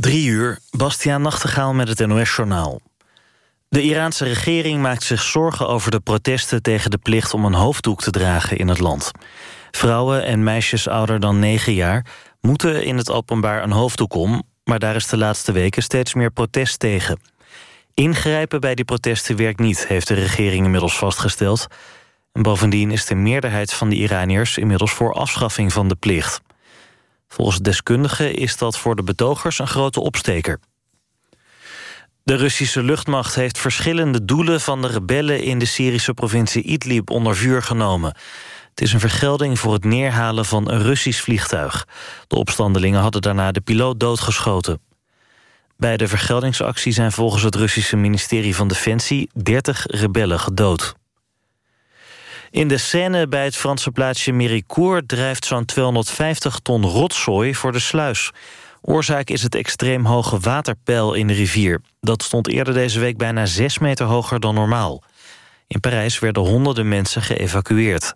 Drie uur, Bastiaan Nachtegaal met het NOS-journaal. De Iraanse regering maakt zich zorgen over de protesten... tegen de plicht om een hoofddoek te dragen in het land. Vrouwen en meisjes ouder dan negen jaar... moeten in het openbaar een hoofddoek om... maar daar is de laatste weken steeds meer protest tegen. Ingrijpen bij die protesten werkt niet, heeft de regering inmiddels vastgesteld. En bovendien is de meerderheid van de Iraniërs... inmiddels voor afschaffing van de plicht. Volgens deskundigen is dat voor de betogers een grote opsteker. De Russische luchtmacht heeft verschillende doelen van de rebellen... in de Syrische provincie Idlib onder vuur genomen. Het is een vergelding voor het neerhalen van een Russisch vliegtuig. De opstandelingen hadden daarna de piloot doodgeschoten. Bij de vergeldingsactie zijn volgens het Russische ministerie van Defensie 30 rebellen gedood. In de Seine bij het Franse plaatsje Méricourt... drijft zo'n 250 ton rotzooi voor de sluis. Oorzaak is het extreem hoge waterpeil in de rivier. Dat stond eerder deze week bijna 6 meter hoger dan normaal. In Parijs werden honderden mensen geëvacueerd.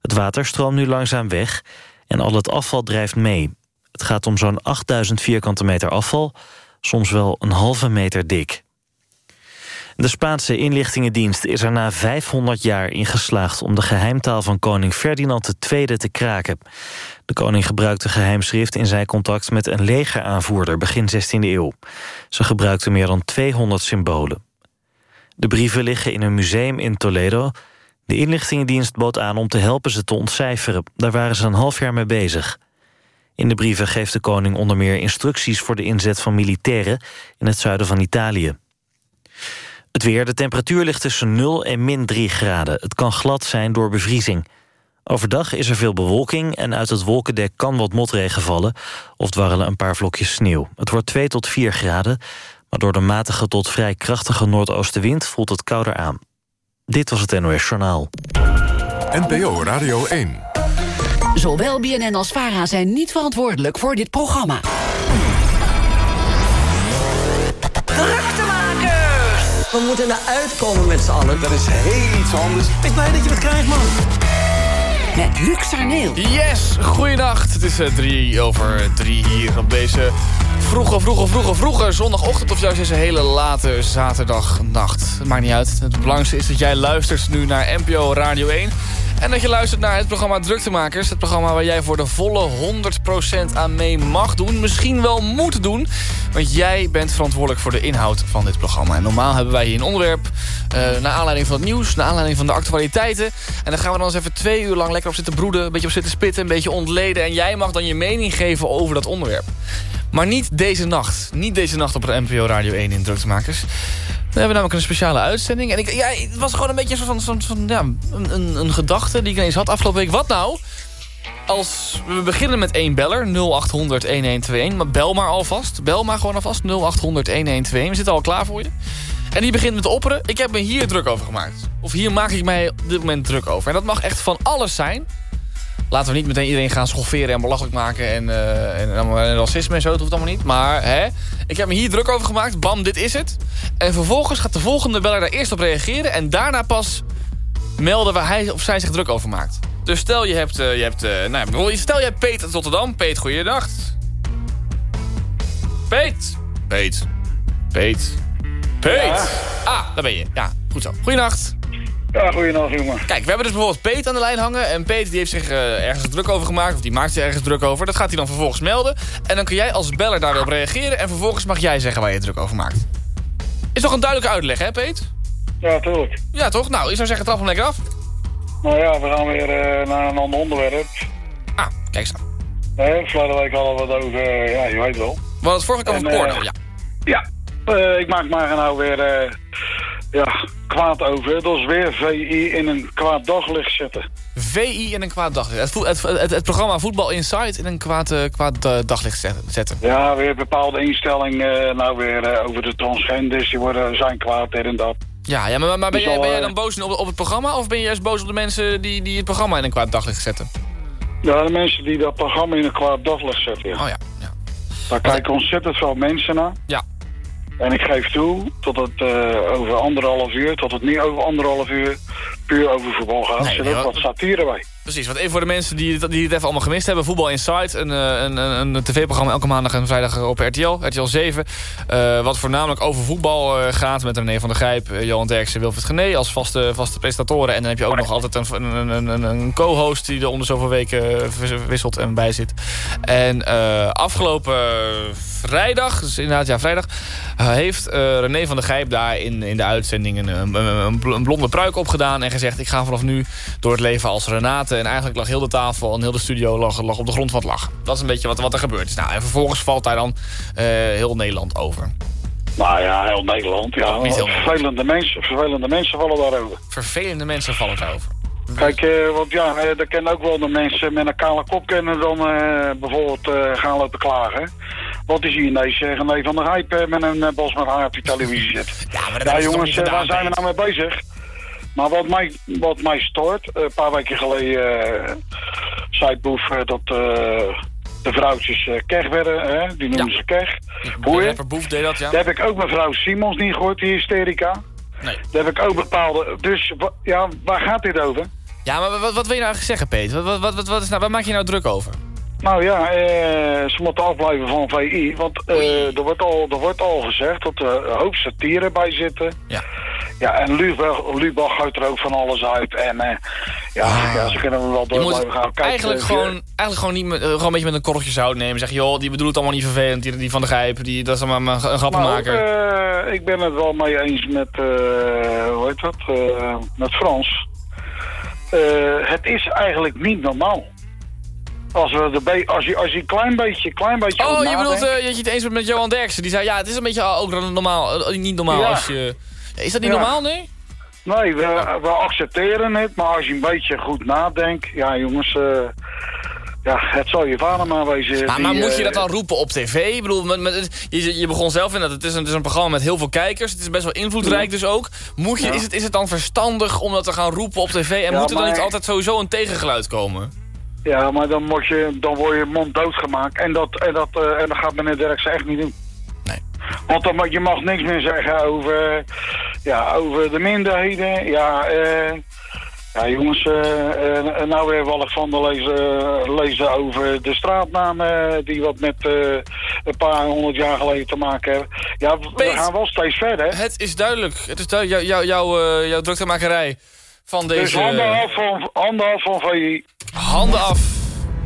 Het water stroomt nu langzaam weg en al het afval drijft mee. Het gaat om zo'n 8000 vierkante meter afval, soms wel een halve meter dik. De Spaanse inlichtingendienst is er na 500 jaar in geslaagd... om de geheimtaal van koning Ferdinand II te kraken. De koning gebruikte geheimschrift in zijn contact met een legeraanvoerder... begin 16e eeuw. Ze gebruikte meer dan 200 symbolen. De brieven liggen in een museum in Toledo. De inlichtingendienst bood aan om te helpen ze te ontcijferen. Daar waren ze een half jaar mee bezig. In de brieven geeft de koning onder meer instructies... voor de inzet van militairen in het zuiden van Italië. Het weer, de temperatuur ligt tussen 0 en min 3 graden. Het kan glad zijn door bevriezing. Overdag is er veel bewolking en uit het wolkendek kan wat motregen vallen... of dwarrelen een paar vlokjes sneeuw. Het wordt 2 tot 4 graden, maar door de matige tot vrij krachtige noordoostenwind... voelt het kouder aan. Dit was het NOS Journaal. NPO Radio 1. Zowel BNN als VARA zijn niet verantwoordelijk voor dit programma. We moeten eruit komen met z'n allen. Dat is heel iets anders. Ik ben blij dat je het krijgt, man. Met Luc Arneel. Yes, goeienacht. Het is uh, drie over drie hier op deze vroege, vroege, vroege, vroege zondagochtend... of zelfs deze hele late zaterdagnacht. Het maakt niet uit. Het belangrijkste is dat jij luistert nu naar NPO Radio 1... En dat je luistert naar het programma Druktemakers. Het programma waar jij voor de volle 100% aan mee mag doen. Misschien wel moet doen. Want jij bent verantwoordelijk voor de inhoud van dit programma. En normaal hebben wij hier een onderwerp. Uh, naar aanleiding van het nieuws. Naar aanleiding van de actualiteiten. En dan gaan we dan eens even twee uur lang lekker op zitten broeden. Een beetje op zitten spitten. Een beetje ontleden. En jij mag dan je mening geven over dat onderwerp. Maar niet deze nacht. Niet deze nacht op de NPO Radio 1 in Druktemakers. We hebben namelijk een speciale uitzending. En ik, ja, het was gewoon een beetje van, van, van ja, een, een, gedachte die ik ineens had afgelopen week. Wat nou als we beginnen met één beller, 0800-1121. Maar bel maar alvast. Bel maar gewoon alvast, 0800-1121. We zitten al klaar voor je. En die begint met opperen. Ik heb me hier druk over gemaakt. Of hier maak ik mij op dit moment druk over. En dat mag echt van alles zijn. Laten we niet meteen iedereen gaan schofferen en belachelijk maken. En, uh, en, en, racisme en zo, dat hoeft allemaal niet. Maar hè, ik heb me hier druk over gemaakt. Bam, dit is het. En vervolgens gaat de volgende beller daar eerst op reageren. En daarna pas melden waar hij of zij zich druk over maakt. Dus stel je hebt... Uh, je hebt uh, nou, stel je hebt Peet uit Rotterdam. Peet, goeiedag. Peet. Peet. Peet. Peet. Ah, daar ben je. Ja, goed zo. Goeienacht. Ja, goeienacht jongen. Kijk, we hebben dus bijvoorbeeld Peet aan de lijn hangen. En Peet die heeft zich uh, ergens druk over gemaakt. Of die maakt zich ergens druk over. Dat gaat hij dan vervolgens melden. En dan kun jij als beller daarop reageren. En vervolgens mag jij zeggen waar je druk over maakt. Is toch een duidelijke uitleg, hè Peet? Ja, tuurlijk. Ja, toch? Nou, ik zou zeggen, trap hem lekker af. Nou ja, we gaan weer uh, naar een ander onderwerp. Ah, kijk eens aan. Nee, vorige week hadden we het over, uh, ja, je weet wel. We hadden het vorige keer over porno, ja. Ja, ik maak maar nou weer ja, kwaad over. Dat is weer VI in een kwaad daglicht zetten. VI in een kwaad daglicht. Het, het, het, het programma Voetbal Insight in een kwaad, uh, kwaad uh, daglicht zetten. Ja, weer bepaalde instellingen. Uh, nou weer over de transgenders. Die worden, zijn kwaad, dit en dat. Ja, ja maar, maar ben, jij, ben jij dan boos op, op het programma? Of ben je juist boos op de mensen die, die het programma in een kwaad daglicht zetten? Ja, de mensen die dat programma in een kwaad daglicht zetten, ja. Oh ja, ja. Daar kijken ontzettend veel mensen naar. Ja. En ik geef toe tot het uh, over anderhalf uur, tot het niet over anderhalf uur puur over voetbal gaat. Nee, er zit ook wat satire bij. Precies, want even voor de mensen die, het- die het even allemaal gemist hebben. Voetbal Inside, een, eh, een, een, een tv-programma elke maandag en vrijdag op RTL, RTL 7. eh, wat voornamelijk over voetbal eh, gaat met René van der Grijp, eh, Johan Derksen, Wilfried Gené als vaste, vaste presentatoren. En dan heb je ook nog altijd een, een, een, een, een co-host die er onder zoveel weken eh, wisselt en bij zit. En eh, afgelopen vrijdag, dus inderdaad ja vrijdag, eh, heeft eh, René van der Grijp daar in, in de uitzending een, een, blonde pruik opgedaan en gezegd ik ga vanaf nu door het leven als Renate. En eigenlijk lag heel de tafel en heel de studio lag, lag op de grond van het lachen. Dat is een beetje wat, wat er gebeurd is. Nou, en vervolgens valt daar dan eh, heel Nederland over. Nou ja, heel Nederland. Ja, heel vervelende, mensen, vervelende mensen vallen daarover. Vervelende mensen vallen het over. Kijk, eh, want ja, er kennen ook wel de mensen met een kale kop kennen dan eh, bijvoorbeeld eh, gaan lopen klagen. Wat is hier ineens uh, René van der Gijp eh, met een eh, bos met haar op die televisie zit. Ja, maar dat Ja jongens, eh, gedaan, waar zijn we nou mee bezig? Maar wat mij, wat mij stoort, eh, een paar weken geleden eh, zei Boef eh, dat eh, de vrouwtjes eh keg werden, hè? die noemen Ja. ze keg. De Hoe je? rapper Boef deed dat, ja. Daar heb ik ook mevrouw Simons niet gehoord, die hysterica. Nee. Daar heb ik ook bepaalde... Dus ja, waar gaat dit over? Ja, maar wat, wat wil je nou eigenlijk zeggen, Peet? Wat, wat, wat, wat, is nou, waar maak je nou druk over? Nou ja, eh, ze moeten afblijven van VI. Want eh, er, wordt al, er wordt al gezegd dat er een hoop satire bij zitten. Ja. Ja, en Lubach, Lubach gooit er ook van alles uit. En eh, ja, ja, ze kunnen er wel Je door moet blijven gaan. Kijk, eigenlijk, eh, gewoon, eigenlijk gewoon, niet met, gewoon een beetje met een korreltje zout nemen. Zeg, joh, die bedoelt het allemaal niet vervelend. Die, die van de Grijp, die, dat is allemaal maar een Nou, grappenmaker. eh, ik ben het wel mee eens met, eh, hoe heet dat, eh, met Frans. Eh, het is eigenlijk niet normaal. Als, we de be- als, je, als je een klein beetje, klein beetje oh, je bedoelt eh, dat je het eens bent met Johan Derksen. Die zei, ja, het is een beetje ook normaal, eh, niet normaal Ja. als je... Is dat niet Ja. normaal, nee? Nee, we, we accepteren het, maar als je een beetje goed nadenkt... Ja, jongens, eh, ja, het zal je vader maar wezen. Maar, die, maar moet je dat dan roepen op tv? Ik bedoel, met, met, je, je begon zelf in dat het is, een, het is een programma met heel veel kijkers. Het is best wel invloedrijk dus ook. Moet je, Ja. is, het, is het dan verstandig om dat te gaan roepen op tv? En Ja, moet er dan maar- niet altijd sowieso een tegengeluid komen? Ja, maar dan, moet je, dan word je mond doodgemaakt. En dat, en, dat, eh, en dat gaat meneer Derksen echt niet doen. Nee. Want dan, mag- je mag niks meer zeggen over, ja, over de minderheden. Ja, eh, ja jongens, eh, eh, nou weer Walk van der lezen, lezen over de straatnamen die wat met eh, een paar honderd jaar geleden te maken hebben. Ja, we Peet. gaan wel steeds verder. Het is duidelijk. Het is duidelijk. Jou, jou, jou, eh, jouw druktemakerij van Dus deze... handen af van, handen af van VI. Handen af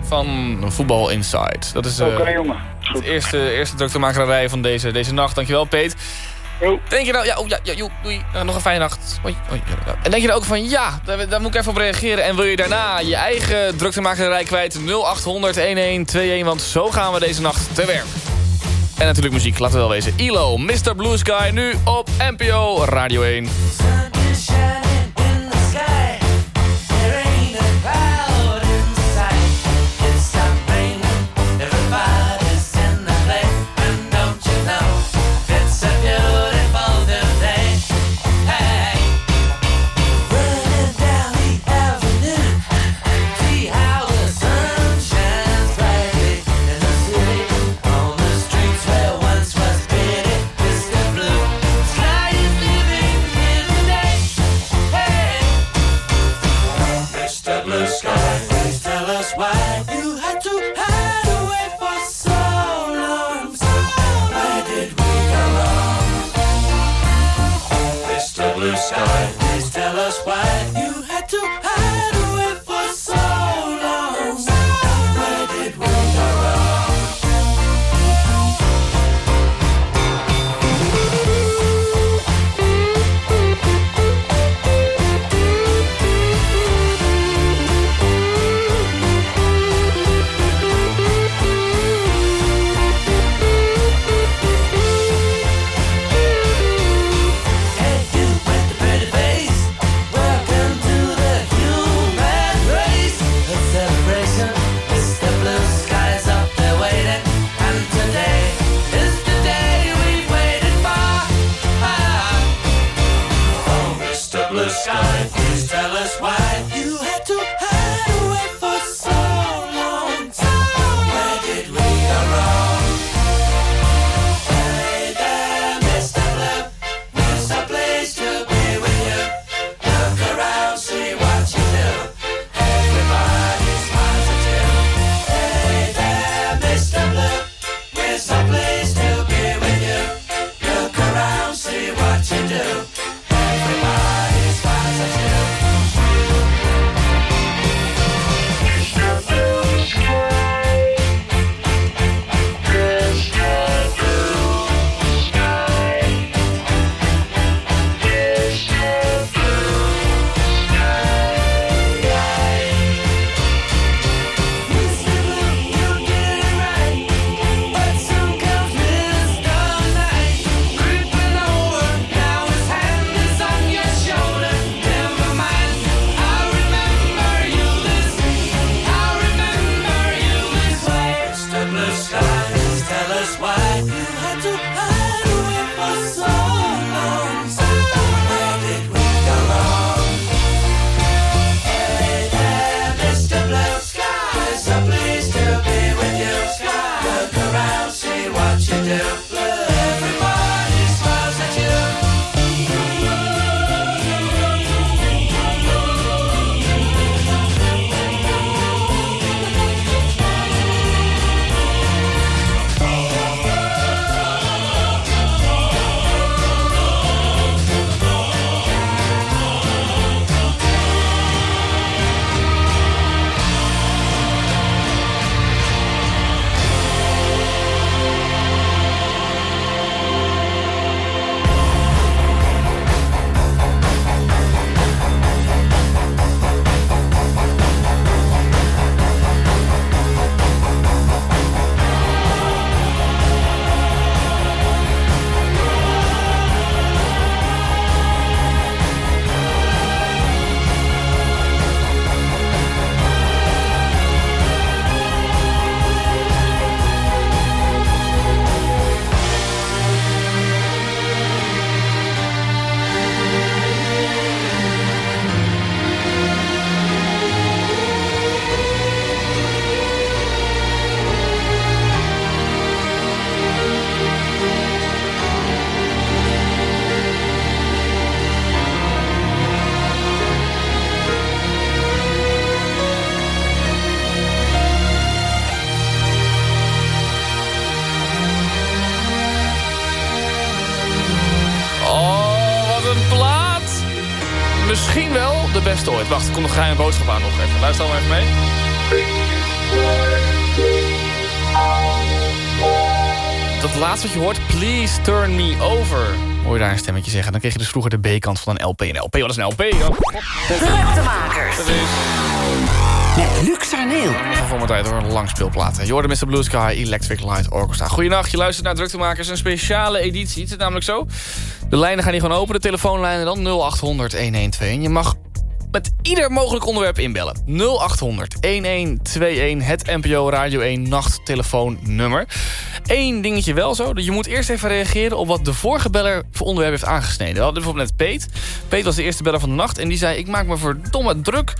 van Voetbal Inside. Dat is eh, Oké jongen, het goed. eerste, eerste druktemakerij van deze, deze nacht. Dankjewel, Peet. Jo. Denk je nou, ja, oh, ja, doei, Eh, nog een fijne nacht. Ja. En denk je dan ook van, ja, daar, daar moet ik even op reageren. En wil je daarna je eigen druktemakerij kwijt? 0800 1121, want zo gaan we deze nacht te werk. En natuurlijk muziek, laten we wel wezen. ILO, Mr. Blue Sky, nu op NPO Radio 1. Zeggen. Dan kreeg je dus vroeger de B-kant van een LP. Een LP, wat is een LP? dan? Druktemakers. Dat is... Met Luc Sarneel. Van voor mijn tijd hoor, een lang speelplaat. Je hoorde Mr. Blue Sky, Electric Light Orchestra. Goedenacht, je luistert naar Druktemakers. Een speciale editie. Het is namelijk zo. De lijnen gaan hier gewoon open. De telefoonlijnen dan 0800 112. En je mag met ieder mogelijk onderwerp inbellen. 0800 1121. Het NPO Radio 1 nachttelefoonnummer. Eén dingetje wel zo. Je moet eerst even reageren op wat de vorige beller voor onderwerp heeft aangesneden. We hadden bijvoorbeeld net Peet. Peet was de eerste beller van de nacht. En die zei, ik maak me verdomme druk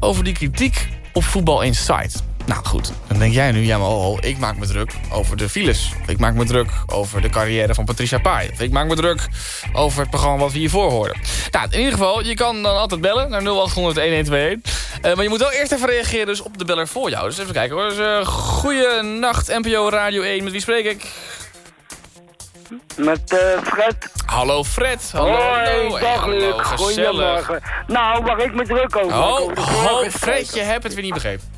over die kritiek op Voetbal Insight. Nou goed, dan denk jij nu, ja maar oh, oh, ik maak me druk over de files. Of ik maak me druk over de carrière van Patricia Pai. Of ik maak me druk over het programma wat we hiervoor hoorden. Nou, in ieder geval, je kan dan altijd bellen naar 0800 1121. Eh, maar je moet wel eerst even reageren dus op de beller voor jou. Dus even kijken hoor. Dus, uh, goeienacht, NPO Radio 1. Met wie spreek ik? Met eh, Fred. Hallo Fred. Hallo. Hoi, dag Luc. Goedemorgen. Nou, waar ik me druk over Oh, over oh Fred, je spreker. hebt het weer niet begrepen.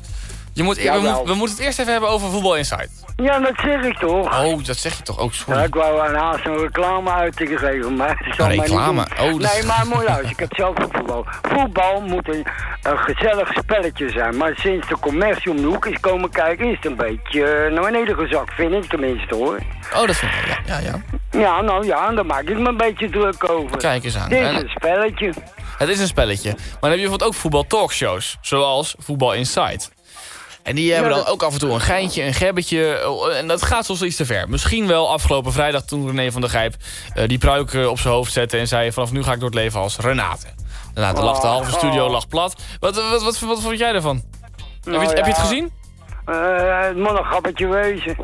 Je moet, we, Jawel. moet- we moeten het eerst even hebben over Voetbal Insight. Ja, dat zeg ik toch. Oh, dat zeg je toch ook, Ja, sorry. ik wou haast een reclame uit te geven, maar dat zal reclame? Oh, dat- Nee, maar mooi luisteren, ik heb zelf voetbal. Voetbal moet een, een gezellig spelletje zijn, maar sinds de commercie om de hoek is komen kijken, is het een beetje eh, naar beneden gezakt, vind ik tenminste hoor. Oh, dat vind ik wel, ja. ja, ja. Ja, nou ja, daar maak ik me een beetje druk over. Kijk eens aan. Dit is En- een spelletje. Het is een spelletje. Maar dan heb je bijvoorbeeld ook voetbal talkshows. Zoals Voetbal Insight. En die hebben Ja, dan ook af en toe een geintje, een gebbetje. oh, En dat gaat soms iets te ver. Misschien wel afgelopen vrijdag toen René van der Gijp... eh, die pruik eh, op zijn hoofd zette en zei... vanaf nu ga ik door het leven als Renate. Daarna de lag de halve studio lag plat. Wat, wat, wat, wat, vond jij ervan? heb, je, Nou heb je het ja, gezien? eh, het moet een grappetje wezen.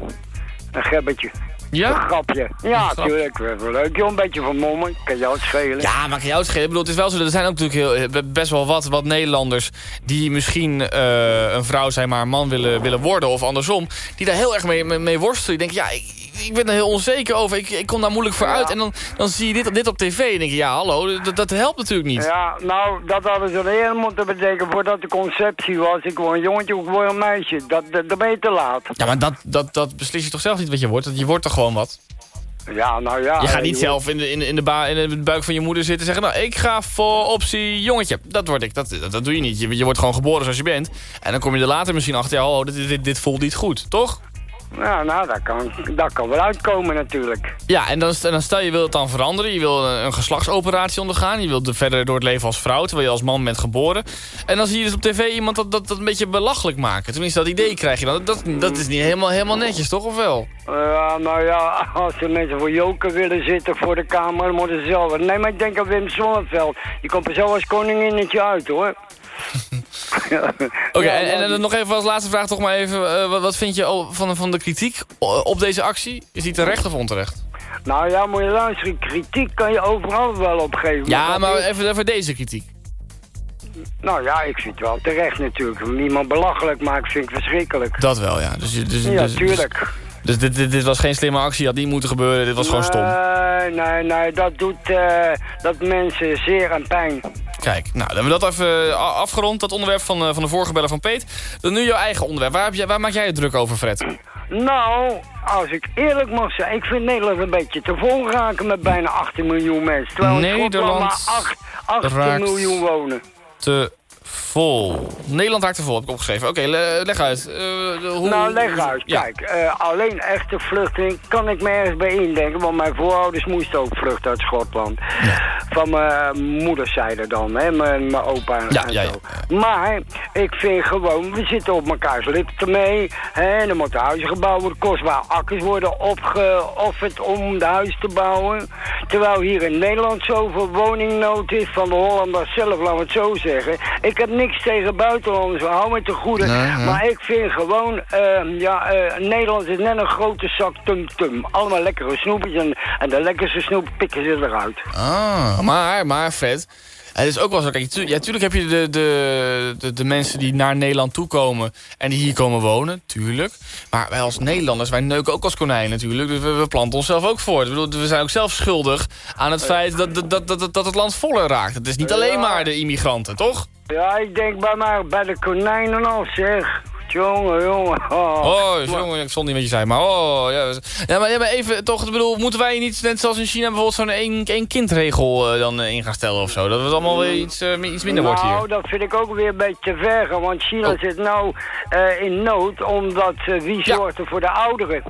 Een gebbetje. Een Ja? grapje. Ja, grap. tuurlijk. Wel leuk. Joh, een beetje van mommen. Kan jou het schelen. Ja, maar kan jou het schelen? Ik bedoel, het is wel zo, er zijn ook natuurlijk heel, best wel wat, wat Nederlanders... die misschien eh, een vrouw zijn, maar een man willen, willen worden of andersom... die daar heel erg mee, mee, mee worstelen. Die denken, ja, ik, ik ben er heel onzeker over. Ik, ik kom daar moeilijk voor Ja. uit. En dan, dan zie je dit, dit op tv en denk je, ja, hallo, dat, dat helpt natuurlijk niet. Ja, nou, dat hadden ze eerder moeten bedenken voordat de conceptie was. Ik word een jongetje, ik word een meisje. Dat, dat, dan ben je te laat. Ja, maar dat, dat, dat beslis je toch zelf niet wat je wordt? Je wordt toch gewoon wat? Ja, nou ja. Je gaat eh, niet zelf in de, in, de, in, de ba- in de buik van je moeder zitten en zeggen... nou, ik ga voor optie jongetje. Dat word ik. Dat, dat, dat doe je niet. Je, je wordt gewoon geboren zoals je bent. En dan kom je er later misschien achter... ja, oh, dit, dit, dit voelt niet goed, toch? Ja, nou, dat kan, dat kan wel uitkomen natuurlijk. Ja, en dan, en dan stel je wil het dan veranderen. Je wil een, geslachtsoperatie ondergaan. Je wilt verder door het leven als vrouw, terwijl je als man bent geboren. En dan zie je dus op tv iemand dat, dat, dat een beetje belachelijk maken. Tenminste, dat idee krijg je dan. Dat, dat is niet helemaal, helemaal netjes, toch? Of wel? Ja, nou ja, als er mensen voor joker willen zitten voor de kamer, moeten ze zelf. Nee, maar ik denk aan Wim Sonneveld. Die komt er zo als koninginnetje uit, hoor. Oké, Ja, en, en nog even als laatste vraag toch maar even. eh, wat, wat vind je van, van de kritiek op deze actie? Is die terecht of onterecht? Nou ja, moet je luisteren, kritiek kan je overal wel opgeven. Ja, maar even, even deze kritiek. Nou ja, ik vind het wel terecht natuurlijk. Niemand belachelijk, maar ik vind het verschrikkelijk. Dat wel, ja. Dus, je- dus, Ja, dus, tuurlijk. Dus, dit, dit, dit was geen slimme actie, had niet moeten gebeuren. Dit was gewoon stom. Nee, nee, nee, dat doet eh, dat mensen zeer en pijn. Kijk, nou, dan hebben we dat even eh, afgerond. Dat onderwerp van, eh, van de vorige beller van Peet. Dan nu jouw eigen onderwerp. Waar, heb jij, waar maak jij je druk over, Fred? Nou, als ik eerlijk mag zijn, ik vind Nederland een beetje te vol raken met bijna 18 miljoen mensen. Terwijl Nederland maar 8, 18 raakt- miljoen wonen. Te vol. Nederland te vol, heb ik opgeschreven. Oké, le- leg uit. Eh, hoe, nou, leg uit. Ja. Kijk, eh, alleen echte vluchteling kan ik me ergens bij indenken. Want mijn voorouders moesten ook vluchten uit Schotland. Van mijn moederszijde dan, hè, mijn, mijn opa en, Ja, en ja, zo. Maar ik vind gewoon, we zitten op elkaars lippen mee. Hè, en er moeten huizen gebouwd worden. Kostbaar akkers worden opgeofferd om de huis te bouwen. Terwijl hier in Nederland zoveel woningnood is van de Hollanders zelf, laten we het zo zeggen. Ik heb niks tegen buitenlanders, we houden me te goede. Maar ik vind gewoon, eh, ja, eh, Nederland is net een grote zak tum-tum. Allemaal lekkere snoepjes en, en de lekkerste snoep pikken ze eruit. Ah, maar, maar Fred, het is ook wel zo. Kijk, tu ja, tuurlijk heb je de, de, de, de mensen die naar Nederland toekomen en die hier komen wonen, tuurlijk. Maar wij als Nederlanders, wij neuken ook als konijn natuurlijk. Dus we, we planten onszelf ook voor. Ik bedoel, we zijn ook zelf schuldig aan het feit dat, dat, dat, dat, dat het land voller raakt. Het is niet alleen maar de immigranten, toch? Ja, ik denk bij mij bij de konijnen al, zeg. Jongen, jongen. Oh, Oh, jongen, ik stond niet met je zijn, maar oh, ja. Ja, maar, ja, maar even, toch, ik bedoel, moeten wij niet, net zoals in China bijvoorbeeld, zo'n één, één kindregel eh, dan eh, in gaan stellen of zo? Dat het allemaal weer iets, eh, iets minder wordt nou, hier. dat vind ik ook weer een beetje te ver want China Oh. zit nou in nood, omdat wie zorgt er voor de ouderen?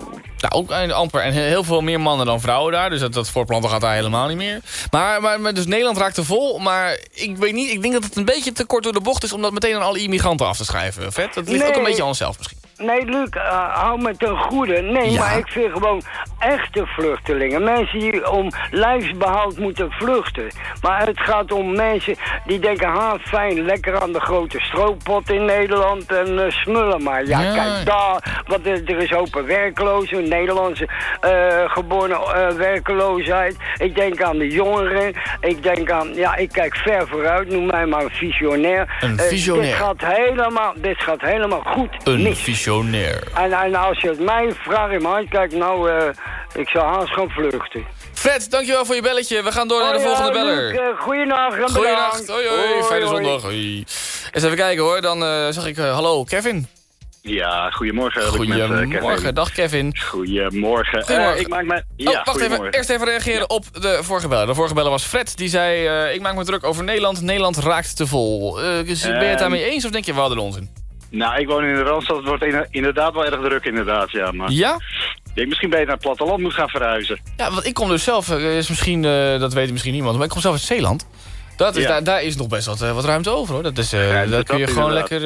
Nou, ook amper. En he- heel veel meer mannen dan vrouwen daar. Dus dat, dat voorplanten gaat daar helemaal niet meer. Maar, maar, maar dus Nederland raakt te vol. Maar ik weet niet, ik denk dat het een beetje te kort door de bocht is... om dat meteen aan alle immigranten af te schrijven. Vet, dat ligt ook een beetje aan onszelf misschien. Nee, Luc, eh, hou me ten goede. Nee, Ja. maar ik vind gewoon echte vluchtelingen. Mensen die om lijfsbehoud moeten vluchten. Maar het gaat om mensen die denken... ha, fijn, lekker aan de grote strooppot in Nederland en eh, smullen maar. Ja, Ja. kijk, daar, want er, is open werklozen, Nederlandse eh geboren werkeloosheid. Ik denk aan de jongeren. Ik denk aan, ja, ik kijk ver vooruit. Noem mij maar een visionair. Een visionair. dit, gaat helemaal, dit gaat helemaal goed Een mis. En, en als je het mij vraagt in mijn hart, kijk nou, eh, ik zou haast gaan vluchten. Fred, dankjewel voor je belletje. We gaan door naar de Oh ja, volgende beller. Goeienacht Goeienacht. bedankt. Hoi, hoi. Hoi, Fijne hoi. zondag. Hoi. Eens even kijken hoor. Dan eh, zag ik... eh, hallo, Kevin. Ja, goedemorgen. met, Goedemorgen. Kevin. Dag Kevin. Goedemorgen. Goedemorgen. Ik maak me... Ja, oh, wacht even. Eerst even reageren op de vorige beller. De vorige beller was Fred. Die zei, eh, ik maak me druk over Nederland. Nederland raakt te vol. Ben je het Ehm, daarmee eens of denk je, we hadden onzin? Nou, ik woon in de Randstad. Het wordt in- inderdaad wel erg druk, inderdaad. Ja, maar Ja? ik denk misschien beter naar het platteland moet gaan verhuizen. Ja, want ik kom dus zelf, eh, is misschien, eh, dat weet misschien niemand, maar ik kom zelf uit Zeeland. Dat is, Ja. daar, daar is nog best wat, eh, wat ruimte over hoor. Dat is, Ja, daar dat kun je gewoon lekker,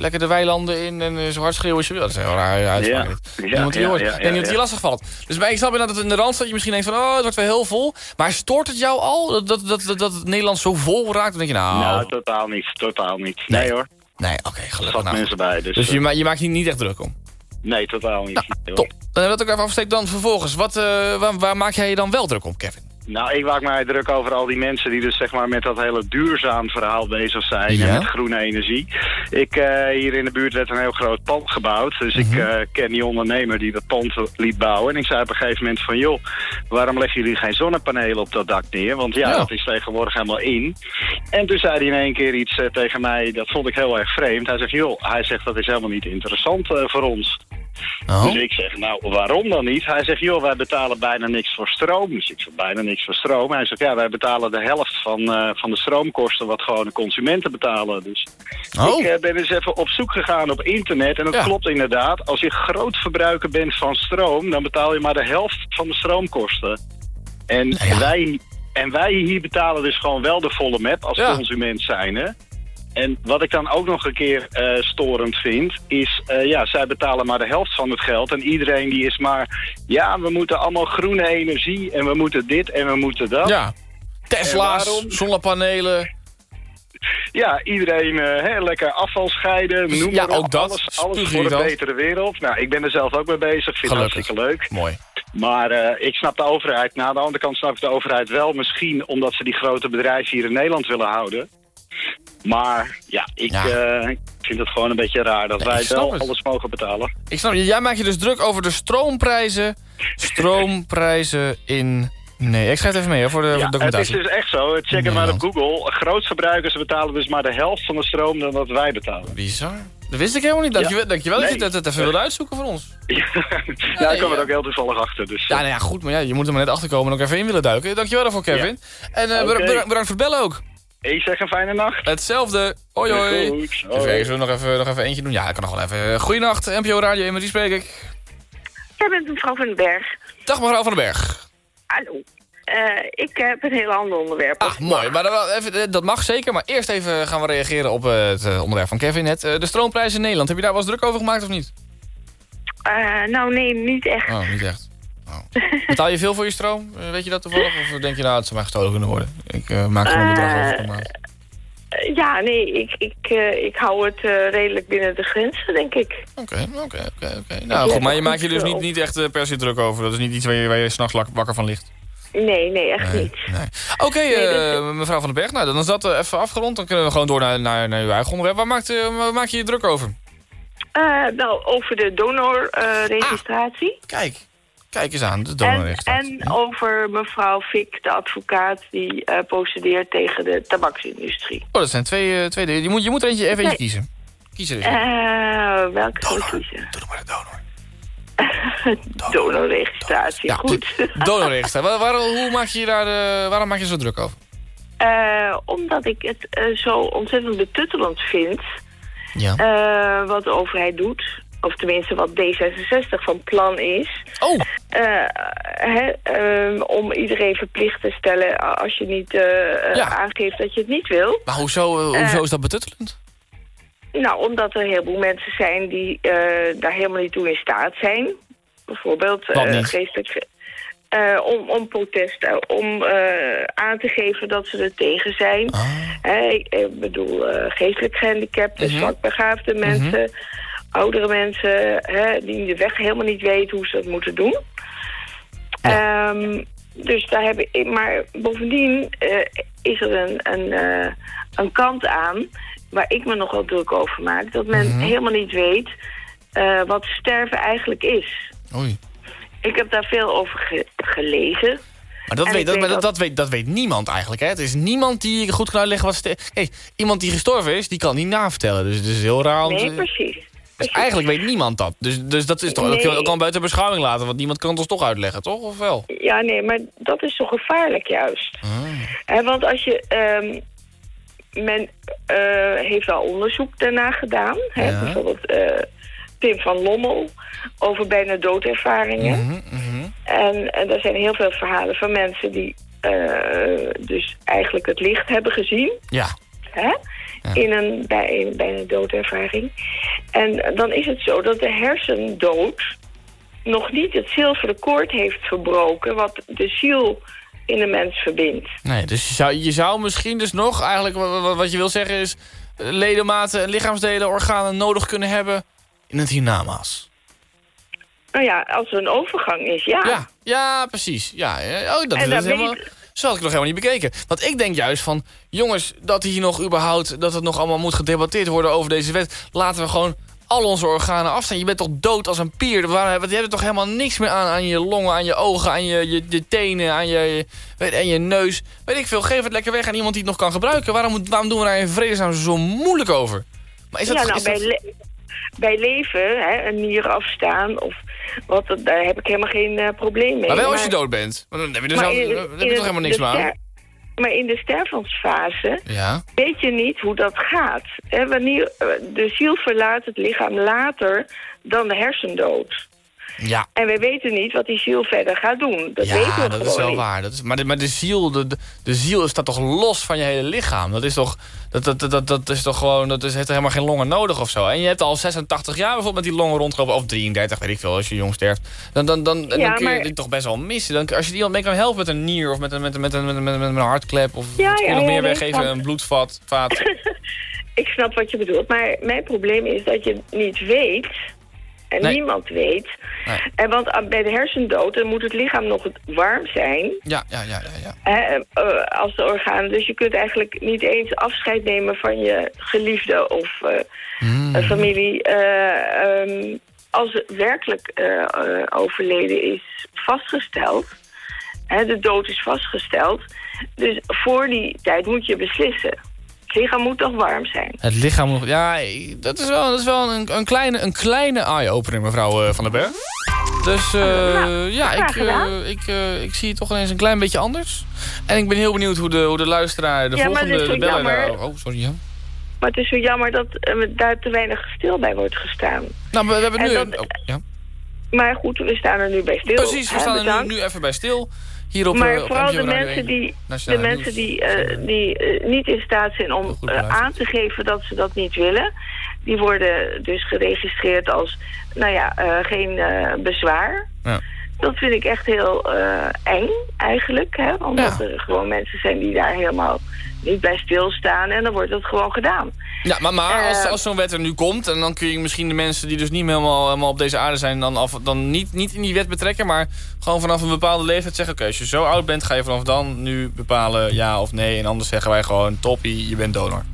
lekker de weilanden in en zo hard schreeuwen als je wil. Dat is heel raar uitspraak. Ja. Niemand die hoort. en niemand die ja. lastig valt. Dus bij, ik snap inderdaad dat in de Randstad je misschien denkt van, oh, het wordt weer heel vol. Maar stoort het jou al dat, dat, dat, dat, Nederland zo vol raakt? Dan denk je, nou, Nou, totaal niet. Totaal niet. Nee. Nee, hoor. Nee, oké, Er gelukkig. zat Nou. mensen bij. Dus, Dus je, eh, ma je maakt je niet echt druk om. nee, totaal niet. Nou, top. Dan hebben we dat ook even afgesteekt. Dan vervolgens, wat, eh, waar, waar maak jij je dan wel druk om, Kevin? Nou, ik maak mij druk over al die mensen die dus zeg maar met dat hele duurzaam verhaal bezig zijn. Ja. En met groene energie. Ik, eh, hier in de buurt werd een heel groot pand gebouwd. Dus ik Mhm. eh, ken die ondernemer die dat pand liet bouwen. En ik zei op een gegeven moment van, joh, waarom leggen jullie geen zonnepanelen op dat dak neer? Want ja, Ja. dat is tegenwoordig helemaal in. En toen zei hij in één keer iets eh, tegen mij, dat vond ik heel erg vreemd. Hij zegt, joh, hij zegt dat is helemaal niet interessant voor ons. Oh. Dus ik zeg, nou, waarom dan niet? Hij zegt, joh, wij betalen bijna niks voor stroom. Dus ik zeg, bijna niks voor stroom. Hij zegt, ja, wij betalen de helft van, eh, van de stroomkosten... wat gewoon de consumenten betalen. Dus Oh. ik eh, ben eens even op zoek gegaan op internet. En dat Ja. klopt inderdaad. Als je groot verbruiker bent van stroom... dan betaal je maar de helft van de stroomkosten. En, ja. wij, en wij hier betalen dus gewoon wel de volle map als Ja. consument zijn, hè? En wat ik dan ook nog een keer eh, storend vind, is... eh, ja, zij betalen maar de helft van het geld. En iedereen die is maar... Ja, we moeten allemaal groene energie en we moeten dit en we moeten dat. Ja. Tesla's, waarom? zonnepanelen. ja, iedereen eh, hè, lekker afval scheiden, noem Ja, maar op. ook dat. Alles, voor een betere wereld. Nou, ik ben er zelf ook mee bezig, vind het hartstikke leuk. Mooi. Maar ik snap de overheid. Nou, aan de andere kant snap ik de overheid wel. Misschien omdat ze die grote bedrijven hier in Nederland willen houden. Maar ja, ik Ja. eh, vind het gewoon een beetje raar dat Nee, wij ik wel het. alles mogen betalen. Ik snap je. Jij maakt je dus druk over de stroomprijzen. Stroomprijzen in... Nee, ik schrijf het even mee hè, voor de, Ja, het is documentatie. dus echt zo. Check het maar op. Google. Grootverbruikers betalen dus maar de helft van de stroom dan wat wij betalen. Bizar. Dat wist ik helemaal niet. Dankjewel, dankjewel dat je dat even wilde uitzoeken voor ons. Ja, ja ik kwam er ook heel toevallig achter. Dus, Ja, nou ja, goed, maar ja, je moet er maar net achter komen en ook even in willen duiken. Dankjewel daarvoor, Kevin. En eh, bedankt voor het bellen ook. Ik zeg een fijne nacht. Hetzelfde. Hoi, hoi. Goed. Hoi. zullen we nog even, nog even eentje doen? Ja, ik kan nog wel even. Goeienacht, NPO Radio 1, met wie spreek ik? Jij bent mevrouw van den Berg. Dag mevrouw van den Berg. Hallo. Eh, ik heb een heel ander onderwerp. Ah, mooi. Maar dat, even, eh, dat mag zeker. Maar eerst even gaan we reageren op eh, het onderwerp van Kevin net. Eh, de stroomprijs in Nederland. Heb je daar wel eens druk over gemaakt of niet? Eh, nou, nee, niet echt. Oh, niet echt. Oh. Betaal je veel voor je stroom? Eh, weet je dat toevallig? Of denk je nou, het zou mij gestolen kunnen worden? Ik eh, maak gewoon een bedrag over maand. Eh, ja, nee, ik, ik, ik hou het redelijk binnen de grenzen, denk ik. Oké, oké, oké. Nou goed, maar je maakt je dus niet, niet echt per se druk over. Dat is niet iets waar je, waar je s'nachts wakker van ligt. Nee, nee, echt Nee, niet. nee. Oké, mevrouw van den Berg. Nou, dan is dat even afgerond. Dan kunnen we gewoon door naar, naar, naar uw eigen onderwerp. Waar, maakt, waar maak je je druk over? Nou, over de donorregistratie. Kijk, kijk eens aan. De en, donorregistratie. en over mevrouw Fik, de advocaat die eh procedeert tegen de tabaksindustrie. Oh, dat zijn twee, eh, twee dingen. Je moet, je moet er eentje even eentje kiezen. Kies er eens. een. Eh welke zal ik kiezen? Doe maar de donor. Donorregistratie, goed. Donorregistratie. Waar, waar, hoe maak je je daar, eh, waarom maak je je zo druk over? Eh, omdat ik het eh, zo ontzettend betuttelend vind... Ja. eh, wat de overheid doet. Of tenminste wat D66 van plan is. Oh! hè, ehm, om iedereen verplicht te stellen als je niet eh, eh, Ja. aangeeft dat je het niet wil. Maar hoezo, eh, hoezo Eh, is dat betuttelend? Nou, omdat er een heleboel mensen zijn die eh, daar helemaal niet toe in staat zijn. Bijvoorbeeld eh, geestelijk... ge- eh, om, om protesten, om eh, aan te geven dat ze er tegen zijn. Ah. Ik, bedoel, eh, geestelijk gehandicapten, Mhm. zwakbegaafde mensen, oudere mensen... Hè, die de weg helemaal niet weten hoe ze dat moeten doen. Ehm, dus daar heb ik... Maar bovendien eh, is er een, een, eh, een kant aan waar ik me nogal druk over maak. Dat men Mhm. helemaal niet weet eh, wat sterven eigenlijk is. Oei. Ik heb daar veel over ge- gelezen. Maar, dat weet, dat, weet maar dat, weet, dat weet niemand eigenlijk. Hè? Het is niemand die goed kan uitleggen wat... Hey, iemand die gestorven is, die kan niet navertellen. Dus het is heel raar Nee, precies. Dus eigenlijk weet niemand dat. Dus, dus dat is toch, dat Nee. kan, dat kan buiten beschouwing laten. Want niemand kan het ons toch uitleggen, toch? Of wel? Ja, nee, maar dat is zo gevaarlijk juist. Ah. Want als je... ehm, men eh, heeft al onderzoek daarna gedaan. Hè? Ja. Bijvoorbeeld eh, Pim van Lommel over bijna doodervaringen. Mhm, mhm. En, en er zijn heel veel verhalen van mensen die eh, dus eigenlijk het licht hebben gezien. Ja. Hè? In een, bij, een, bij een doodervaring. En dan is het zo dat de hersendood nog niet het zilveren koord heeft verbroken... wat de ziel in de mens verbindt. Nee, dus je zou, je zou misschien dus nog... Eigenlijk wa- wa- wat je wil zeggen is... eh, ledematen, lichaamsdelen, organen nodig kunnen hebben... in het hiernamaals. Nou ja, als er een overgang is, ja. Ja, ja precies. Ja, oh, dat, En is helemaal... Zo had ik nog helemaal niet bekeken. Want ik denk juist van... jongens, dat hier nog überhaupt... dat het nog allemaal moet gedebatteerd worden over deze wet... laten we gewoon al onze organen afstaan. Je bent toch dood als een pier? Waarom, want je hebt er toch helemaal niks meer aan... aan je longen, aan je ogen, aan je, je, je tenen, aan je, weet, en je neus. Weet ik veel, geef het lekker weg aan iemand die het nog kan gebruiken. Waarom, moet, waarom doen we daar in vredesnaam zo moeilijk over? Maar is dat, ja, nou, is dat- bij, le- bij leven, hè, een nier afstaan, of wat, daar heb ik helemaal geen eh, probleem mee. maar wel als je dood bent. Dan heb je, dus maar al- in- dan heb je toch helemaal niks meer aan? Maar in de stervensfase Ja. weet je niet hoe dat gaat. Wanneer, eh, de ziel verlaat het lichaam later dan de hersendood. Ja. En we weten niet wat die ziel verder gaat doen. Dat weten we Ja, dat is wel niet. waar. Dat is, maar de, maar de ziel, de, de, ziel staat toch los van je hele lichaam? Dat is toch, dat, dat, dat, dat, is toch gewoon, dat is, heeft helemaal geen longen nodig of zo. En je hebt al 86 jaar bijvoorbeeld met die longen rondgelopen, of 33, weet ik veel, als je jong sterft. Dan, dan, dan, dan Ja, kun je dit toch best wel missen. Dan, als je iemand mee kan helpen met een nier of met een, met een, met een, met een, met een, met een hartklep of Ja, nog meer weggeven, een bloedvat, vaat. ik snap wat je bedoelt. Maar mijn probleem is dat je niet weet... en Nee. niemand weet... Nee. En want bij de hersendood dan moet het lichaam nog warm zijn... Ja, ja, ja, ja. ja. Hè, eh, als de organen. Dus je kunt eigenlijk niet eens afscheid nemen van je geliefde of eh, Hmm. familie. Eh, ehm, als het werkelijk eh, eh, overleden is vastgesteld, hè, de dood is vastgesteld. Dus voor die tijd moet je beslissen. Het lichaam moet toch warm zijn. Het lichaam nog... Ja, dat is wel, dat is wel een, een kleine, een kleine eye-opener, mevrouw eh, Van der Berg. Dus eh, Nou, ja, ik, eh, ik, ik zie het toch ineens een klein beetje anders. En ik ben heel benieuwd hoe de, hoe de luisteraar, de Ja, volgende de beller... jammer. daar- Oh, sorry, ja. Maar het is zo jammer dat daar te weinig stil bij wordt gestaan. Nou, we, we hebben En nu... dat- oh, ja. Maar goed, we staan er nu bij stil. Precies, we staan er nu, nu even bij stil. Hier op, maar eh, vooral de mensen 1, die, de mensen die, eh, die eh, niet in staat zijn om aan te geven dat ze dat niet willen... die worden dus geregistreerd als, nou ja, geen bezwaar. Ja. Dat vind ik echt heel eh, eng eigenlijk. Hè? Omdat Ja. er gewoon mensen zijn die daar helemaal niet bij stilstaan. En dan wordt het gewoon gedaan. Ja, maar, maar als, Eh, als zo'n wet er nu komt... en dan kun je misschien de mensen die dus niet meer helemaal, helemaal op deze aarde zijn... dan, af, dan niet, niet in die wet betrekken, maar gewoon vanaf een bepaalde leeftijd zeggen... oké, als je zo oud bent, ga je vanaf dan nu bepalen ja of nee... en anders zeggen wij gewoon, toppie, je bent donor.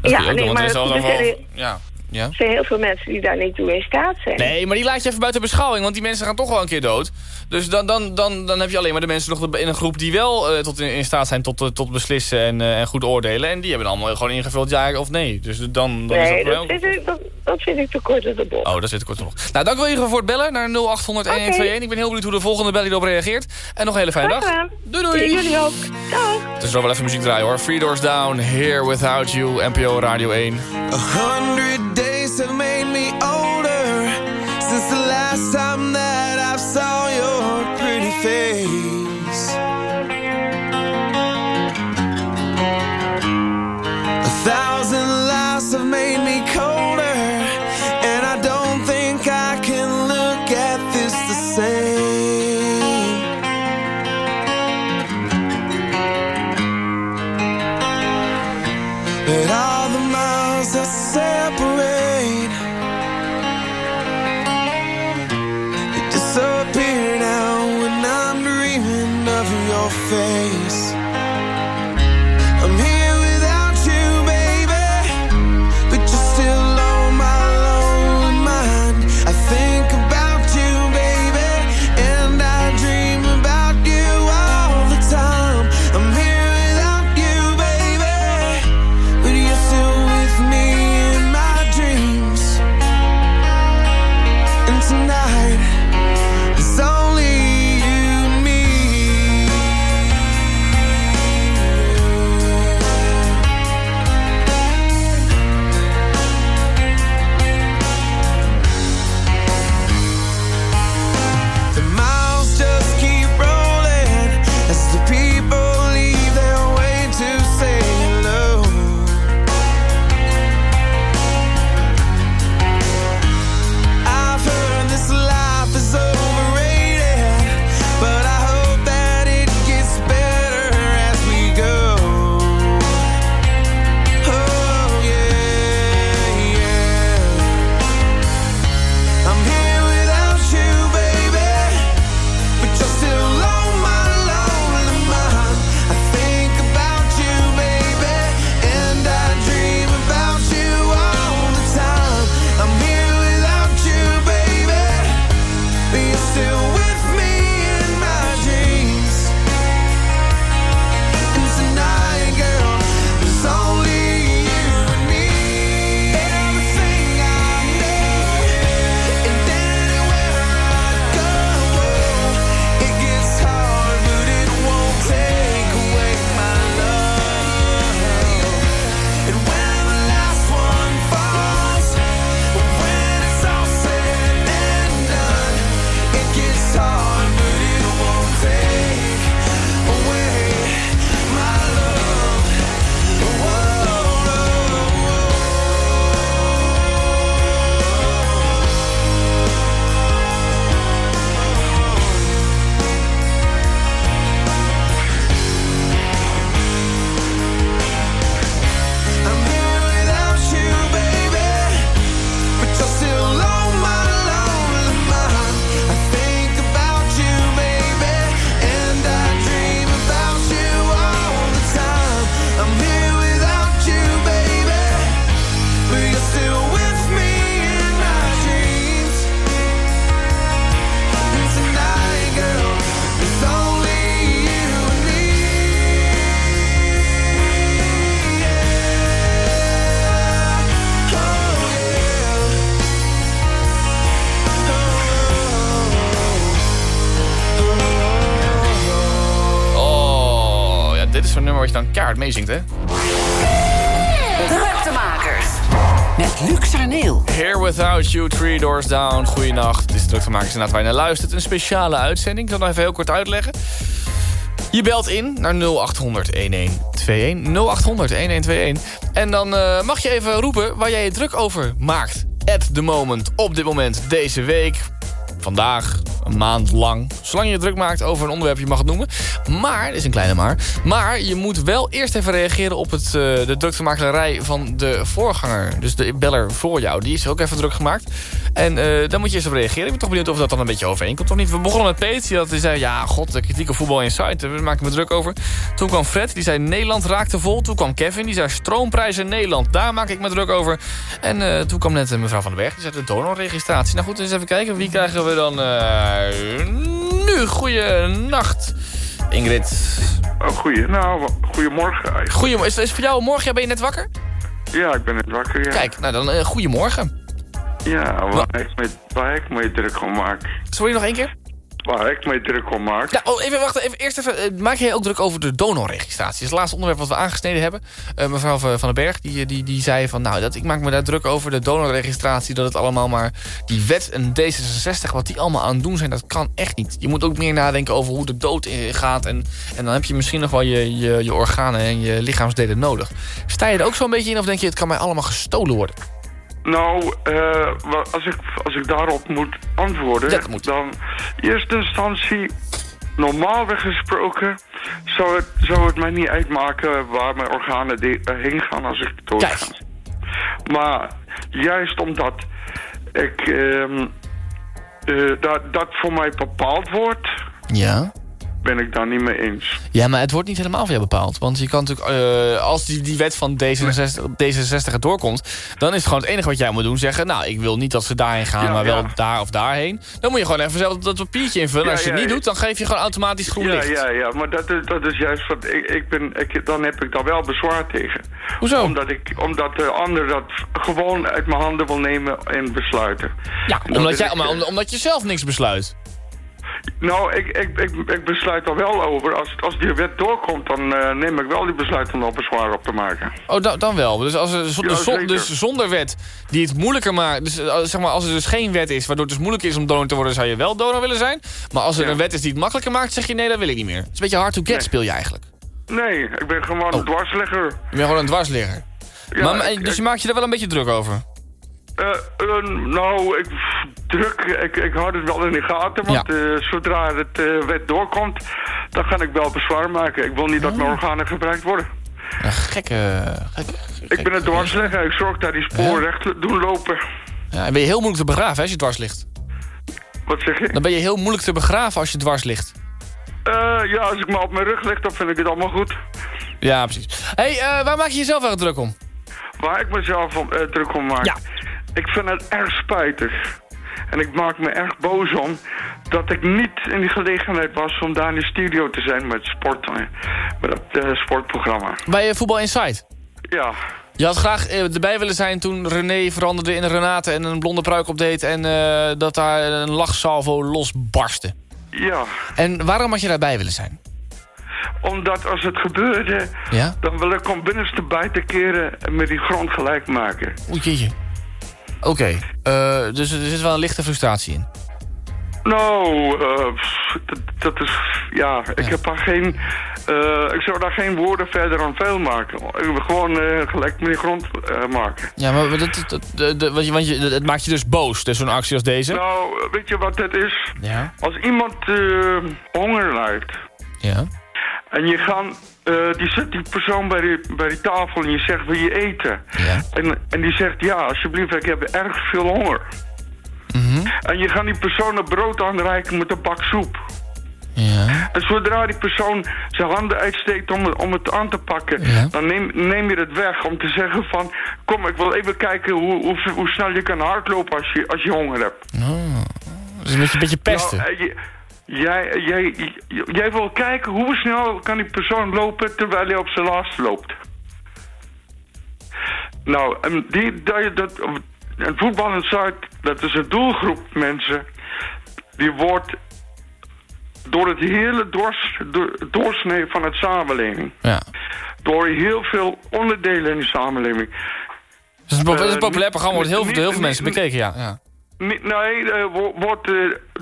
Dat Ja, nee, maar is al Ja, ja. Er zijn heel veel mensen die daar niet toe in staat zijn. Nee, maar die laat je even buiten beschouwing, want die mensen gaan toch wel een keer dood. Dus dan, dan, dan, dan heb je alleen maar de mensen nog in een groep die wel eh, tot in, in staat zijn tot, eh, tot beslissen en, eh, en goed oordelen. En die hebben allemaal gewoon ingevuld ja of nee. Dus dan, dan is nee, dat dat vind, ik, dat, dat vind ik te kort op de bocht. Oh, dat zit kort nog. Nou, dank wel in ieder geval voor het bellen naar 0800 1121. Ik ben heel benieuwd hoe de volgende bel hierop reageert. En nog een hele fijne dag. Doei doei. Jullie ook. Dag. Het is nog wel even muziek draaien hoor. Three Doors Down, Here Without You, NPO Radio 1. A hundred days have made me older since the last time that I saw your pretty face. A thousand lies have made me colder, kaart meezingt, hè? Druktemakers. Met Luc Sarneel. Here Without You, Three Doors Down. Goeienacht. Het is Druktemakers inderdaad waar je naar luistert. Een speciale uitzending. Ik zal nog even heel kort uitleggen. Je belt in naar 0800 1121. 0800 1121. En dan uh, mag je even roepen waar jij je druk over maakt. At the moment, op dit moment, deze week vandaag, een maand lang. Zolang je druk maakt over een onderwerp, je mag het noemen. Maar, dit is een kleine maar. Maar je moet wel eerst even reageren op het, uh, de druktemakelarij van de voorganger. Dus de beller voor jou. Die is ook even druk gemaakt. En uh, daar moet je eerst op reageren. Ik ben toch benieuwd of dat dan een beetje overeenkomt. Toch niet? We begonnen met Peter. Die zei, ja, god, de kritiek op voetbal inside. Daar maak ik me druk over. Toen kwam Fred. Die zei, Nederland raakte vol. Toen kwam Kevin. Die zei, stroomprijs in Nederland. Daar maak ik me druk over. En uh, toen kwam net mevrouw Van den Berg. Die zei, de donorregistratie. Nou goed, eens even kijken. Wie krijgen we dan nu? Goeienacht, Ingrid. Oh, goeie. Nou, goedemorgen. Goedemorgen. Is, is voor jou morgen? Ben je net wakker? Ja, ik ben net wakker, ja. Kijk, nou dan uh, goedemorgen. Ja, waar ik, me, waar ik me druk om maak. Sorry, nog één keer? Waar ik me druk om maak. Ja, oh, even wachten. Even, eerst even, maak jij ook druk over de donorregistratie? Dat is het laatste onderwerp wat we aangesneden hebben. Uh, mevrouw Van den Berg die, die, die zei van... nou, dat, ik maak me daar druk over de donorregistratie. Dat het allemaal maar... die wet en D66, wat die allemaal aan het doen zijn... dat kan echt niet. Je moet ook meer nadenken over hoe de dood gaat. En, en dan heb je misschien nog wel je, je, je organen en je lichaamsdelen nodig. Sta je er ook zo'n beetje in of denk je... het kan mij allemaal gestolen worden? Nou, uh, als, ik, als ik daarop moet antwoorden... Ja, moet. dan eerste instantie, normaalweg gesproken... zou het, zou het mij niet uitmaken waar mijn organen heen gaan als ik doodga. Maar juist omdat ik... Uh, uh, dat, dat voor mij bepaald wordt... Ja ben ik daar niet mee eens. Ja, maar het wordt niet helemaal voor jou bepaald. Want je kan natuurlijk, uh, als die, die wet van D66, D66 er doorkomt... dan is het gewoon het enige wat jij moet doen zeggen... nou, ik wil niet dat ze daarheen gaan, ja, maar wel ja. daar of daarheen. Dan moet je gewoon even zelf dat papiertje invullen. Ja, als je het niet doet, dan geef je gewoon automatisch groen ja, licht. Ja, ja, maar dat is, dat is juist wat... Ik, ik ben, ik, dan heb ik daar wel bezwaar tegen. Hoezo? Omdat, ik, omdat de ander dat gewoon uit mijn handen wil nemen en besluiten. Ja, omdat, jij, maar omdat je zelf niks besluit. Nou, ik, ik, ik, ik besluit er wel over. Als, als die wet doorkomt, dan uh, neem ik wel die besluit om er bezwaar op te maken. Oh, dan, dan wel. Dus, als er, dus, Ja, dus zonder wet die het moeilijker maakt... Dus, uh, zeg maar, als er dus geen wet is waardoor het dus moeilijker is om donor te worden... zou je wel donor willen zijn. Maar als er Ja. een wet is die het makkelijker maakt, zeg je nee, dat wil ik niet meer. Het is een beetje hard to get Nee. speel je eigenlijk. Nee, ik ben gewoon een dwarsligger. Je bent gewoon een dwarsligger. Ja, maar, ik- dus je maakt je er wel een beetje druk over? Eh, eh, nou, ik, druk, ik, ik hou het wel in de gaten, want eh, zodra het eh, wet doorkomt, dan ga ik wel bezwaar maken. Ik wil niet dat mijn organen gebruikt worden. Gekke... gekke Ik ben een dwarsligger, ik zorg dat die sporen recht doen lopen. ja, en ben je heel moeilijk te begraven hè, als je dwars ligt. Wat zeg je? Dan ben je heel moeilijk te begraven als je dwars ligt. Eh, ja, als ik me op mijn rug lig, dan vind ik het allemaal goed. Ja, precies. hey, waar maak je jezelf wel druk om? Waar ik mezelf om, druk om maak. Ja. Ik vind het erg spijtig. En ik maak me erg boos om dat ik niet in die gelegenheid was om daar in de studio te zijn met sport, eh, met dat eh, sportprogramma. Bij eh, Voetbal Insight. Ja, Je had graag erbij willen zijn toen René veranderde in een Renate en een blonde pruik opdeed... en dat daar een lachsalvo losbarstte. ja. En waarom had je daarbij willen zijn? Omdat als het gebeurde, Ja? dan wil ik om binnenste buiten keren en met die grond gelijk maken. Oeh, jeetje. Oké, eh, dus er zit wel een lichte frustratie in. Nou, eh, dat, is... Ja, ik heb daar geen... eh, ik zou daar geen woorden verder aan vuil maken. Ik wil gewoon eh, gelijk met die grond maken. Ja, maar dat, dat, dat, want je, want je, het maakt je dus boos, dus zo'n actie als deze. Nou, weet je wat het is? Ja. Als iemand eh, honger lijdt Ja. En je gaat, eh, die zet die persoon bij die, bij die tafel en je zegt wil je eten? Ja. En, en die zegt ja, alsjeblieft, ik heb erg veel honger. Mhm. En je gaat die persoon een brood aanreiken met een bak soep. Ja. En zodra die persoon zijn handen uitsteekt om, om het aan te pakken, Ja. dan neem, neem je het weg om te zeggen van... Kom, ik wil even kijken hoe, hoe, hoe snel je kan hardlopen als je, als je honger hebt. Oh. Dus een beetje, een beetje pesten. Nou, je- jij, jij, jij, wil kijken hoe snel kan die persoon lopen terwijl hij op zijn laatst loopt. Nou, en die, dat, dat, een voetbal in Zuid, dat is een doelgroep mensen... die wordt door het hele door, doorsnee van het samenleving. Ja. Door heel veel onderdelen in de samenleving. Het is een, po- het is een Eh, populair programma, wordt heel, veel- door heel veel mensen bekeken, ja. ja. Nee, eh, wo- wordt eh,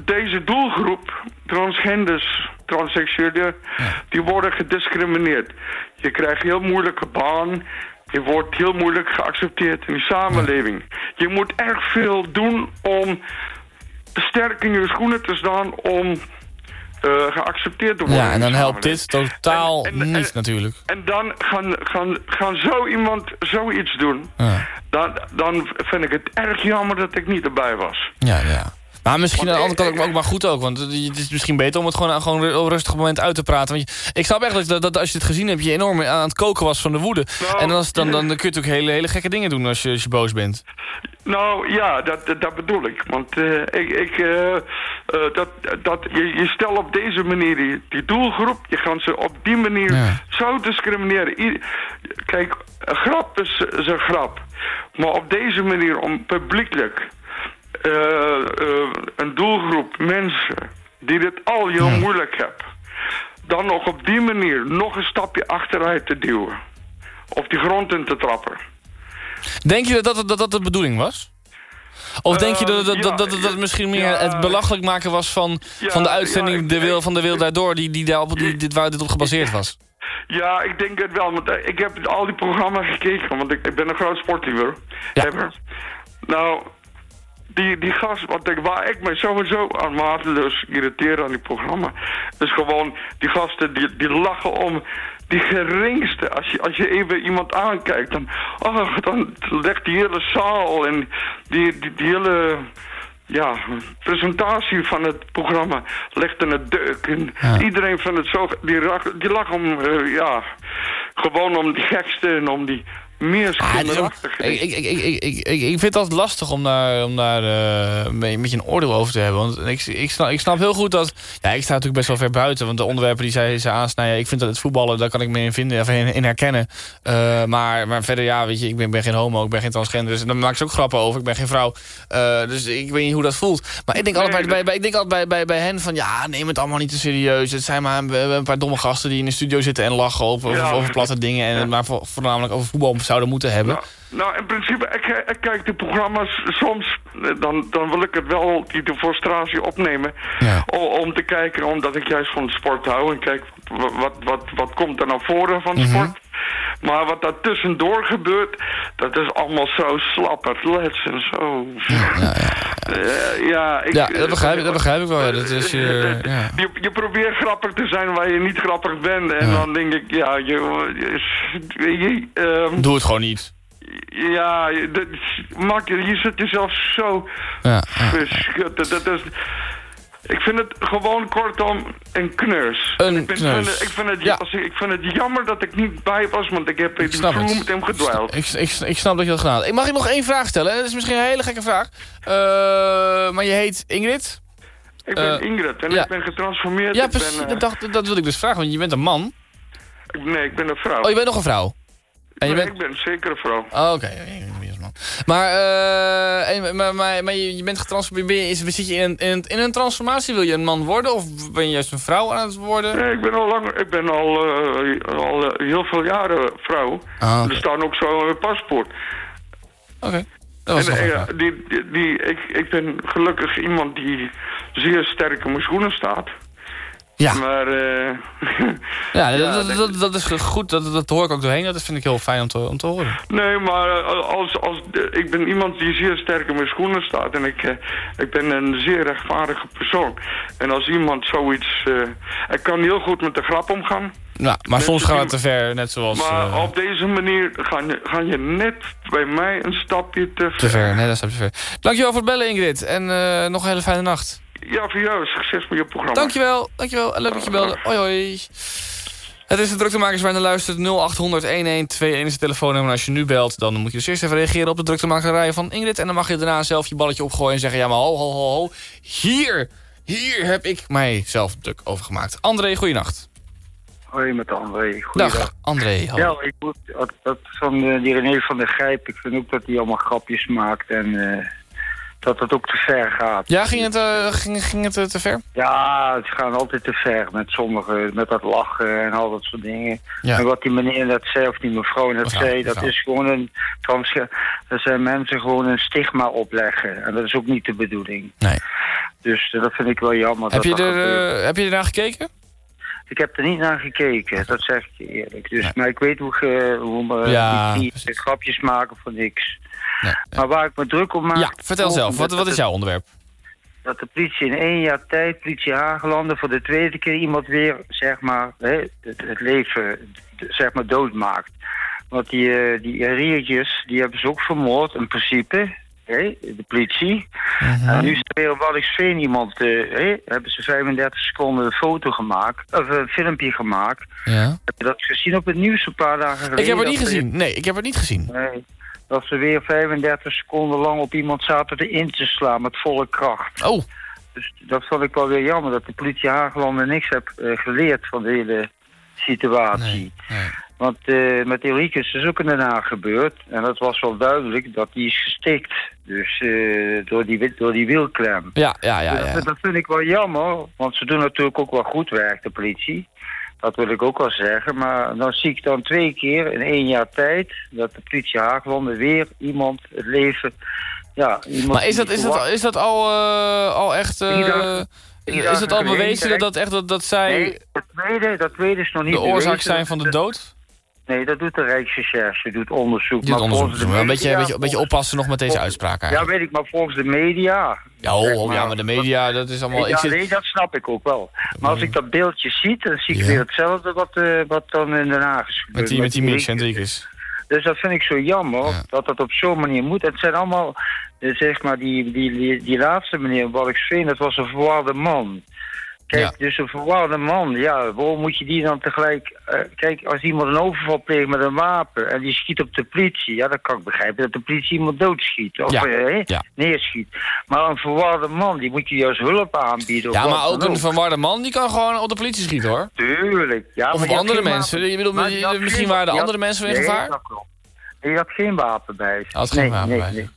deze doelgroep, transgenders, transseksuelen, die worden gediscrimineerd. Je krijgt heel moeilijke baan, je wordt heel moeilijk geaccepteerd in de samenleving. Je moet erg veel doen om sterk in je schoenen te staan om geaccepteerd te worden. Ja, en dan helpt dit totaal niet natuurlijk. En dan gaan, gaan, gaan zo iemand zoiets doen. Ja. Dan, dan vind ik het erg jammer dat ik niet erbij was. Ja, ja. Maar misschien aan de andere kant ook, maar goed ook. Want het is misschien beter om het gewoon, gewoon op een rustig moment uit te praten. Want je- ik snap eigenlijk dat, dat als je het gezien hebt... je enorm aan het koken was van de woede. Nou, en dan, dan, dan, kun je natuurlijk hele, hele gekke dingen doen als je, als je boos bent. Nou ja, dat, dat, bedoel ik. Want eh, ik, ik, eh, eh, dat, dat, je, je stelt op deze manier die, die doelgroep, je gaat ze op die manier Ja. zo discrimineren. I- Kijk, een grap is, is een grap. Maar op deze manier om publiekelijk een doelgroep mensen die dit al heel moeilijk hebben, dan nog op die manier nog een stapje achteruit te duwen. Of die grond in te trappen. Denk je dat dat, dat, dat de bedoeling was? Of denk je dat, dat, ja, dat, dat, dat misschien meer ja. het belachelijk maken was van, Ja, van de uitzending ik- de wil, van de Wereld Daardoor... Die, die, daarop, die, dit, waar dit op gebaseerd was? Ja, ik denk het wel. Want eh, ik heb al die programma's gekeken. Want ik, ik ben een groot. Hebber. Nou, die, die gast, wat ik, waar ik me sowieso aan mateloos irriteer aan die programma... is gewoon die gasten die, die lachen om die geringste. Als je, als je even iemand aankijkt, dan, oh, dan legt die hele zaal en die, die, die hele ja, presentatie van het programma ligt in het deuk. En iedereen vindt het zo... Die, die lachen om, eh, ja, gewoon om die gekste en om die meer Ah, het is ook- kinderachtige ik, ik, ik, ik, ik, ik, vind het altijd lastig om daar, om daar eh, een beetje- een oordeel over te hebben. Want ik, ik, snap, ik snap heel goed dat... Ja, ik sta natuurlijk best wel ver buiten. Want de onderwerpen die zij, zij aansnijden... Ik vind dat het voetballen, daar kan ik me in vinden, of in, in herkennen. Eh, maar, maar verder, ja, weet je, ik ben, ben geen homo, ik ben geen transgender. Dus daar maak ik ook grappen over. Ik ben geen vrouw. Eh, dus ik weet niet hoe dat voelt. Maar ik denk altijd, bij, bij, ik denk altijd bij, bij, bij hen van... Ja, neem het allemaal niet te serieus. Het zijn maar een, een paar domme gasten die in de studio zitten en lachen over, over, Ja. over platte dingen. En maar vo- voornamelijk over voetbal zouden moeten hebben. Nou, in principe, ik, ik kijk de programma's soms, eh, dan, dan wil ik het wel, die de frustratie opnemen. Om, om te kijken, omdat ik juist van sport hou. En kijk, wat, wat, wat, komt er naar voren van Mhm. sport. Maar wat daar tussendoor gebeurt, dat is allemaal zo slapperlets en zo. Eh, ja, ik, Ja, dat begrijp, ik- dat begrijp ik wel. Ja. Dat is, Eh, je, ja. je, je probeert grappig te zijn waar je niet grappig bent. En dan denk ik, ja, je, je, je, ehm, Doe het gewoon niet. Ja, je- dat, maak je, zit jezelf zo Ja, beschutten. Dat is, ik vind het gewoon kortom een knus. Een ik. Vind ik, vind het, Ja. ik, ik vind het jammer dat ik niet bij was, want ik heb in snap vloer het. met hem gedwijld. Ik, ik, ik snap dat je dat gedaan hebt. Ik mag je nog één vraag stellen. Dat is misschien een hele gekke vraag. Eh, maar je heet Ingrid? Ik ben Eh, Ingrid en ja. ik ben getransformeerd. Ja, ik ben, precies. eh, dat, dat wil ik dus vragen. Want je bent een man. ik- nee, ik ben een vrouw. Oh, je bent nog een vrouw. En je Nee, bent... Ik ben zeker een vrouw. Oh, oké. Een man. Maar, eh, maar, maar, maar je, bent getransformeerd. Zit je in, een- in, een- in een transformatie? Wil je een man worden? Of ben je juist een vrouw aan het worden? Nee, ik ben al lang, ik ben al, eh, al eh, heel veel jaren vrouw. Ah. Er staan ook zo in mijn paspoort. Oké. En, een die, die- ik, ik ben gelukkig iemand die zeer sterk in mijn schoenen staat. Ja. Maar, eh Ja, dat, ja, dat, dat, dat is goed. Dat, dat hoor ik ook doorheen. Dat vind ik heel fijn om te, om te horen. nee, maar eh, als, als, de- ik ben iemand die zeer sterk in mijn schoenen staat. En ik, eh, ik ben een zeer rechtvaardige persoon. En als iemand zoiets... eh, ik kan heel goed met de grap omgaan. Nou, maar Net soms gaat het te ver. Net zoals... Maar eh, op deze manier ga je, ga je net bij mij een stapje te ver. Te ver, nee, dat is te ver. Dankjewel voor het bellen, Ingrid. En eh, nog een hele fijne nacht. Ja, voor jou. Succes met je programma. Dankjewel, dankjewel. En leuk dat je belde. Hoi, hoi. Het is de druktemakers waar je naar luistert. 0800 1121 is het telefoonnummer. En als je nu belt, dan moet je dus eerst even reageren op de druktemakerij van Ingrid. En dan mag je daarna zelf je balletje opgooien en zeggen... ja, maar ho, ho, ho, ho. Hier, hier heb ik mijzelf druk over gemaakt. André, goeienacht. Hoi met André. Goeiedag. Dag, André. Hallo. Ja, ik moet, dat, dat van eh, die René van der Grijp, ik vind ook dat hij allemaal grapjes maakt. En eh, dat het ook te ver gaat. Ja, ging het, uh, ging, ging het uh, te ver? Ja, het gaat altijd te ver met sommigen, met dat lachen en al dat soort dingen. Ja. En wat die meneer net zei, of die mevrouw net zei, dat is gewoon een... trans- Dat zijn mensen gewoon een stigma opleggen. En dat is ook niet de bedoeling. Nee. Dus eh, dat vind ik wel jammer. Heb dat je, dat er, eh, heb je ernaar gekeken? Ik heb er niet naar gekeken, dat zeg ik eerlijk. Dus, Maar ik weet hoe, hoe eh, Ja, die, die grapjes maken voor niks. Maar waar ik me druk op maak... Ja, vertel zelf. Wat, wat is jouw onderwerp? Dat de politie in één jaar tijd, politie Hagelanden, voor de tweede keer iemand weer, zeg maar, hè, het, het leven, zeg maar, doodmaakt. Want die, eh, die Riertjes, die hebben ze ook vermoord, in principe, hè, de politie. En nu is er weer op Waddinxveen iemand, eh, hè, hebben ze 35 seconden een foto gemaakt, of een filmpje gemaakt. Ja. Heb je dat gezien op het nieuws een paar dagen geleden? Ik heb het niet gezien. Nee, ik heb het niet gezien. Nee, dat ze weer 35 seconden lang op iemand zaten in te slaan met volle kracht. Oh. Dus dat vond ik wel weer jammer, dat de politie Hagelanden niks heeft eh, geleerd van de hele situatie. Want eh, met Ulricus is ook Haag gebeurd. En dat was wel duidelijk dat die is gestikt. Dus eh, door, die, door die wielklem. Ja, ja, ja. ja. Dat, dat vind ik wel jammer, want ze doen natuurlijk ook wel goed werk, de politie. Dat wil ik ook wel zeggen. Maar dan zie ik dan twee keer in één jaar tijd... dat de politie Haaglanden weer iemand het leven... Ja, iemand Maar is dat, is dat, is dat al, eh, al echt... eh, Ieder- ieder is het al bewezen dat, dat, echt, dat, dat zij Nee, dat tweede, dat tweede is nog niet de oorzaak zijn van de dood? Nee, dat doet de Rijksrecherche, doet onderzoek. Dit Maar onderzoek. volgens de een beetje, een beetje, oppassen nog met deze uitspraak Ja, weet ik, maar volgens de media... Ja, oh, ja, maar de media, dat is allemaal... Ja, ik zit, nee, dat snap ik ook wel. Maar als ik dat beeldje zie, dan zie ik Ja. weer hetzelfde wat, eh, wat dan in Den Haag is gebeurd. met die, met die Mix. Hendrikus. Dus dat vind ik zo jammer, dat dat op zo'n manier moet. Het zijn allemaal, eh, zeg maar, die, die, die, die laatste meneer Balksveen, dat was een verwaarde man. Kijk, dus een verwaarde man, ja, waarom moet je die dan tegelijk... eh, kijk, als iemand een overval pleegt met een wapen en die schiet op de politie... ja, dan kan ik begrijpen dat de politie iemand doodschiet of Ja, eh, ja. neerschiet. Maar een verwaarde man, die moet je juist hulp aanbieden. Ja, maar ook een verwarde man, die kan gewoon op de politie schieten, hoor. Tuurlijk. Ja, Of maar op andere mensen. wapen. Je bedoelt, Maar misschien geen- waren de andere mensen wel in Nee, gevaar? dat klopt. Die had geen wapen bij. Had geen nee, wapen nee, bij nee.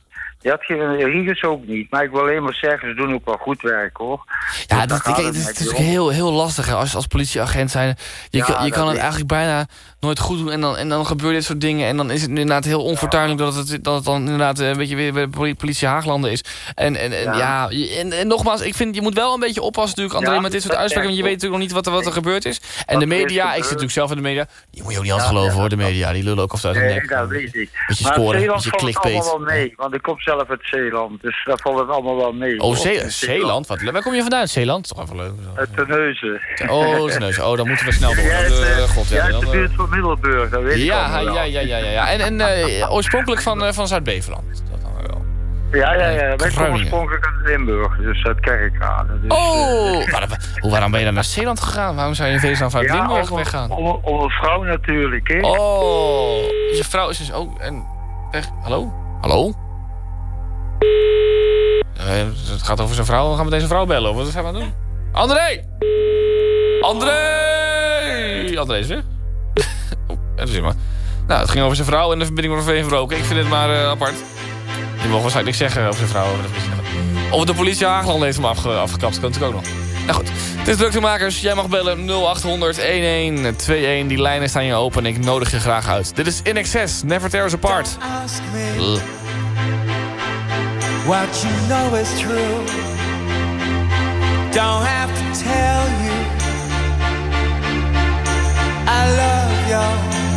Geen, Rigus ook niet. Maar ik wil alleen maar zeggen, ze doen ook wel goed werk, hoor. Ja, Dus dat, het het is natuurlijk heel, heel lastig hè, als, als politieagent zijn. Je, Ja, kan, je dat kan het eigenlijk bijna nooit goed doen en dan, en dan gebeuren dit soort dingen. En dan is het inderdaad heel onfortuinlijk dat het, dat het dan inderdaad eh, een beetje weer politie Haaglanden is. En, en, en, ja. Ja. je- en, en nogmaals, ik vind je moet wel een beetje oppassen natuurlijk, André, Ja, met dit soort dat uitspraken. Want je weet natuurlijk nog niet wat er, wat er gebeurd is. En de media, ik zit natuurlijk zelf in de media. Die moet je ook niet Ja, geloven hoor, de media. Die lullen ook of hun Nee, nek. dat weet ik. Beetje maar scoren, Zeeland beetje valt het allemaal wel mee. Want ik kom zelf uit Zeeland. Dus daar valt het allemaal wel mee. Oh, Zeeland? Wat, waar kom je vandaan? Zeeland? Toch even leuk. Uit Terneuzen. Oh, Terneuzen. Oh, dan moeten we snel door. Eh, eh, God, ja, de eh, buurt van Middelburg, dat weet ik Ja, wel. ja, ja, ja, ja, ja. En, en eh, oorspronkelijk van, eh, van Zuid-Beveland. Dat dan wel. Ja, ja, ja. Wij komen Groningen. oorspronkelijk uit Limburg, dus uit Kerkrade. Dus, Oh! Waarom, hoe, waarom ben je dan naar Zeeland gegaan? Waarom zou je in vredesnaam vanuit ja, Limburg om, weggaan? Om, om een vrouw natuurlijk, hè. Oh! Je vrouw is dus ook... En, weg. Hallo? Hallo? Eh, het gaat over zijn vrouw. We gaan met deze vrouw bellen. Of wat zijn we aan het doen? André! André! André is weg. Dat is maar. Nou, het ging over zijn vrouw en de verbinding wordt even verbroken. Ik vind het maar eh, apart. Je mag waarschijnlijk niks zeggen over zijn vrouw. Of de politie Haagland heeft hem afge afgekapt. Dat kan natuurlijk ook nog. Nou goed, het is druktemakers. Jij mag bellen 0800 1121. Die lijnen staan je open en ik nodig je graag uit. Dit is In Excess, Never Tear Us Apart. Ask me Ugh. what you know is true. Don't have to tell you. I love your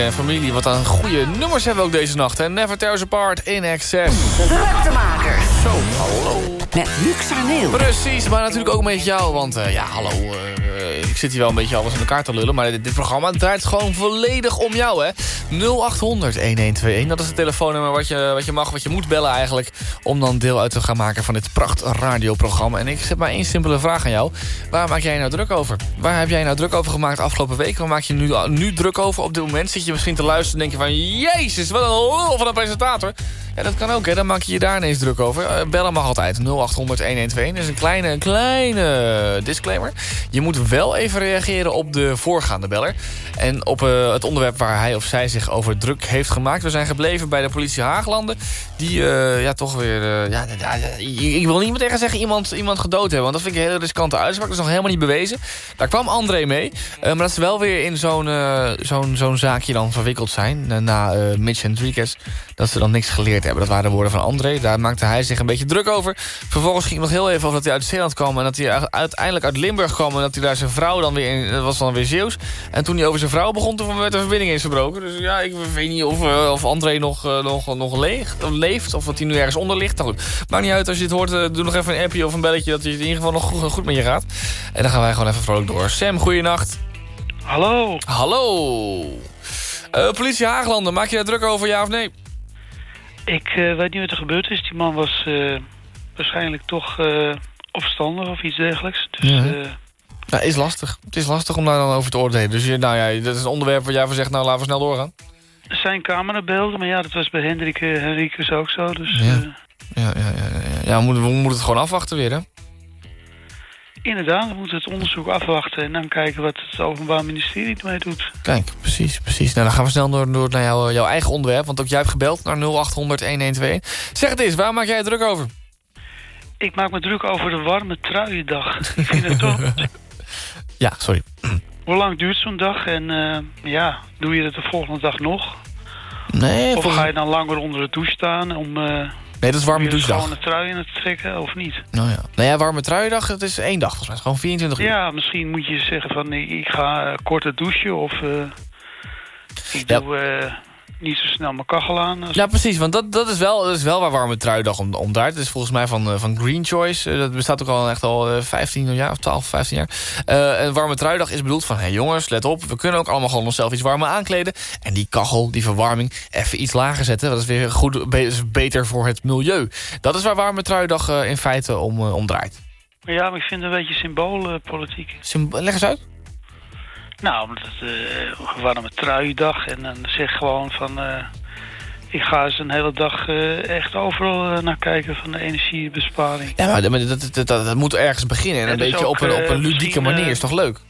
Vrienden en familie... wat een goede nummers hebben we ook deze nacht. Hè? Never Tear Us Apart, In Excess. Druktemakers. Zo, hallo. Met Luc Arneel. Precies, maar natuurlijk ook met jou. Want uh, ja, hallo, uh, ik zit hier wel een beetje alles in elkaar te lullen... maar dit, programma draait gewoon volledig om jou, hè. 0800-1121, dat is het telefoonnummer wat je, wat je mag, wat je moet bellen eigenlijk... om dan deel uit te gaan maken van dit pracht radioprogramma. En ik zet maar één simpele vraag aan jou. Waar maak jij nou druk over? Waar heb jij nou druk over gemaakt afgelopen week? Waar maak je nu, nu druk over op dit moment? Zit je misschien te luisteren en denk je van... Jezus, wat een lul van een presentator. Ja, dat kan ook, hè. Dan maak je je daar ineens druk over. Uh, bellen mag altijd. 0800-1121. Dat is een kleine, kleine disclaimer. Je moet wel even reageren op de voorgaande beller. En op uh, het onderwerp waar hij of zij zich over druk heeft gemaakt. We zijn gebleven bij de politie Haaglanden. Die uh, ja, toch weer... ja, ja, ik wil niet meteen zeggen iemand, iemand gedood hebben. Want dat vind ik een hele riskante uitspraak. Dat is nog helemaal niet bewezen. Daar kwam André mee. maar dat ze wel weer in zo'n zo'n zo'n zaakje dan verwikkeld zijn. na Mitch Henriquez. Dat ze dan niks geleerd hebben. Dat waren de woorden van André. Daar maakte hij zich een beetje druk over. Vervolgens ging het nog heel even over dat hij uit Zeeland kwam... en dat hij uiteindelijk uit Limburg kwam... en dat hij daar zijn vrouw dan weer... In, dat was dan weer Zeeuws. En toen hij over zijn vrouw begon... toen werd de verbinding eens verbroken. Dus ja, ik weet niet of, uh, of André nog, uh, nog, nog leeg, leeft... of dat hij nu ergens onder ligt. Nou goed, maakt niet uit als je het hoort. Uh, doe nog even een appje of een belletje... dat het in ieder geval nog goed, goed met je gaat. En dan gaan wij gewoon even vrolijk door. Sam, goeienacht. Hallo. Hallo. politie Haaglanden, maak je daar druk over, ja of nee? Ik uh, weet niet wat er gebeurd is. Die man was uh, waarschijnlijk toch uh, opstandig of iets dergelijks. Dus, ja. Ja, is lastig. Het is lastig om daar dan over te oordelen. Dus nou ja, dat is een onderwerp waar jij van zegt, nou laten we snel doorgaan. Er zijn camerabeelden, maar ja, dat was bij Hendrik Henriques ook zo. Dus, ja. Ja, ja, ja, ja. ja we, moeten, we moeten het gewoon afwachten weer, hè? Inderdaad, we moeten het onderzoek afwachten... en dan kijken wat het Openbaar Ministerie ermee doet. Kijk, precies, precies. Nou, dan gaan we snel door, door naar jou, jouw eigen onderwerp... want ook jij hebt gebeld naar 0800-1121. Zeg het eens, waar maak jij het druk over? Ik maak me druk over de warme truiendag. Ik vind het toch... ja, sorry. Hoe lang duurt zo'n dag en uh, ja, doe je het de volgende dag nog? Nee. Of ga je dan langer onder de douche staan om... Uh, Nee, dat is warme douchedag. gewoon een trui in het trekken, of niet? Nou ja. Nou ja, warme truidag, dat is één dag volgens mij. Gewoon 24 uur. Ja, misschien moet je zeggen van ik ga uh, korter douchen of uh, ik ja. doe uh, niet zo snel mijn kachel aan. Ja, precies, want dat, dat, is, wel, dat is wel waar warme truidag om, om draait. Het is volgens mij van, van Green Choice. dat bestaat ook al echt al 15 jaar of 12, 15 jaar. een warme truidag is bedoeld van, hé hey jongens, let op. We kunnen ook allemaal gewoon onszelf iets warmer aankleden. En die kachel, die verwarming, even iets lager zetten. Dat is weer goed, beter voor het milieu. Dat is waar warme truidag in feite om, om draait. Ja, maar ik vind het een beetje symboolpolitiek. Symbo Leg eens uit. Nou, omdat het uh, warme truidag en dan zeg gewoon van... Uh, ik ga eens een hele dag uh, echt overal naar kijken van de energiebesparing. Ja, maar dat, dat, dat, dat moet ergens beginnen. En een beetje op, een, op een ludieke manier is toch leuk?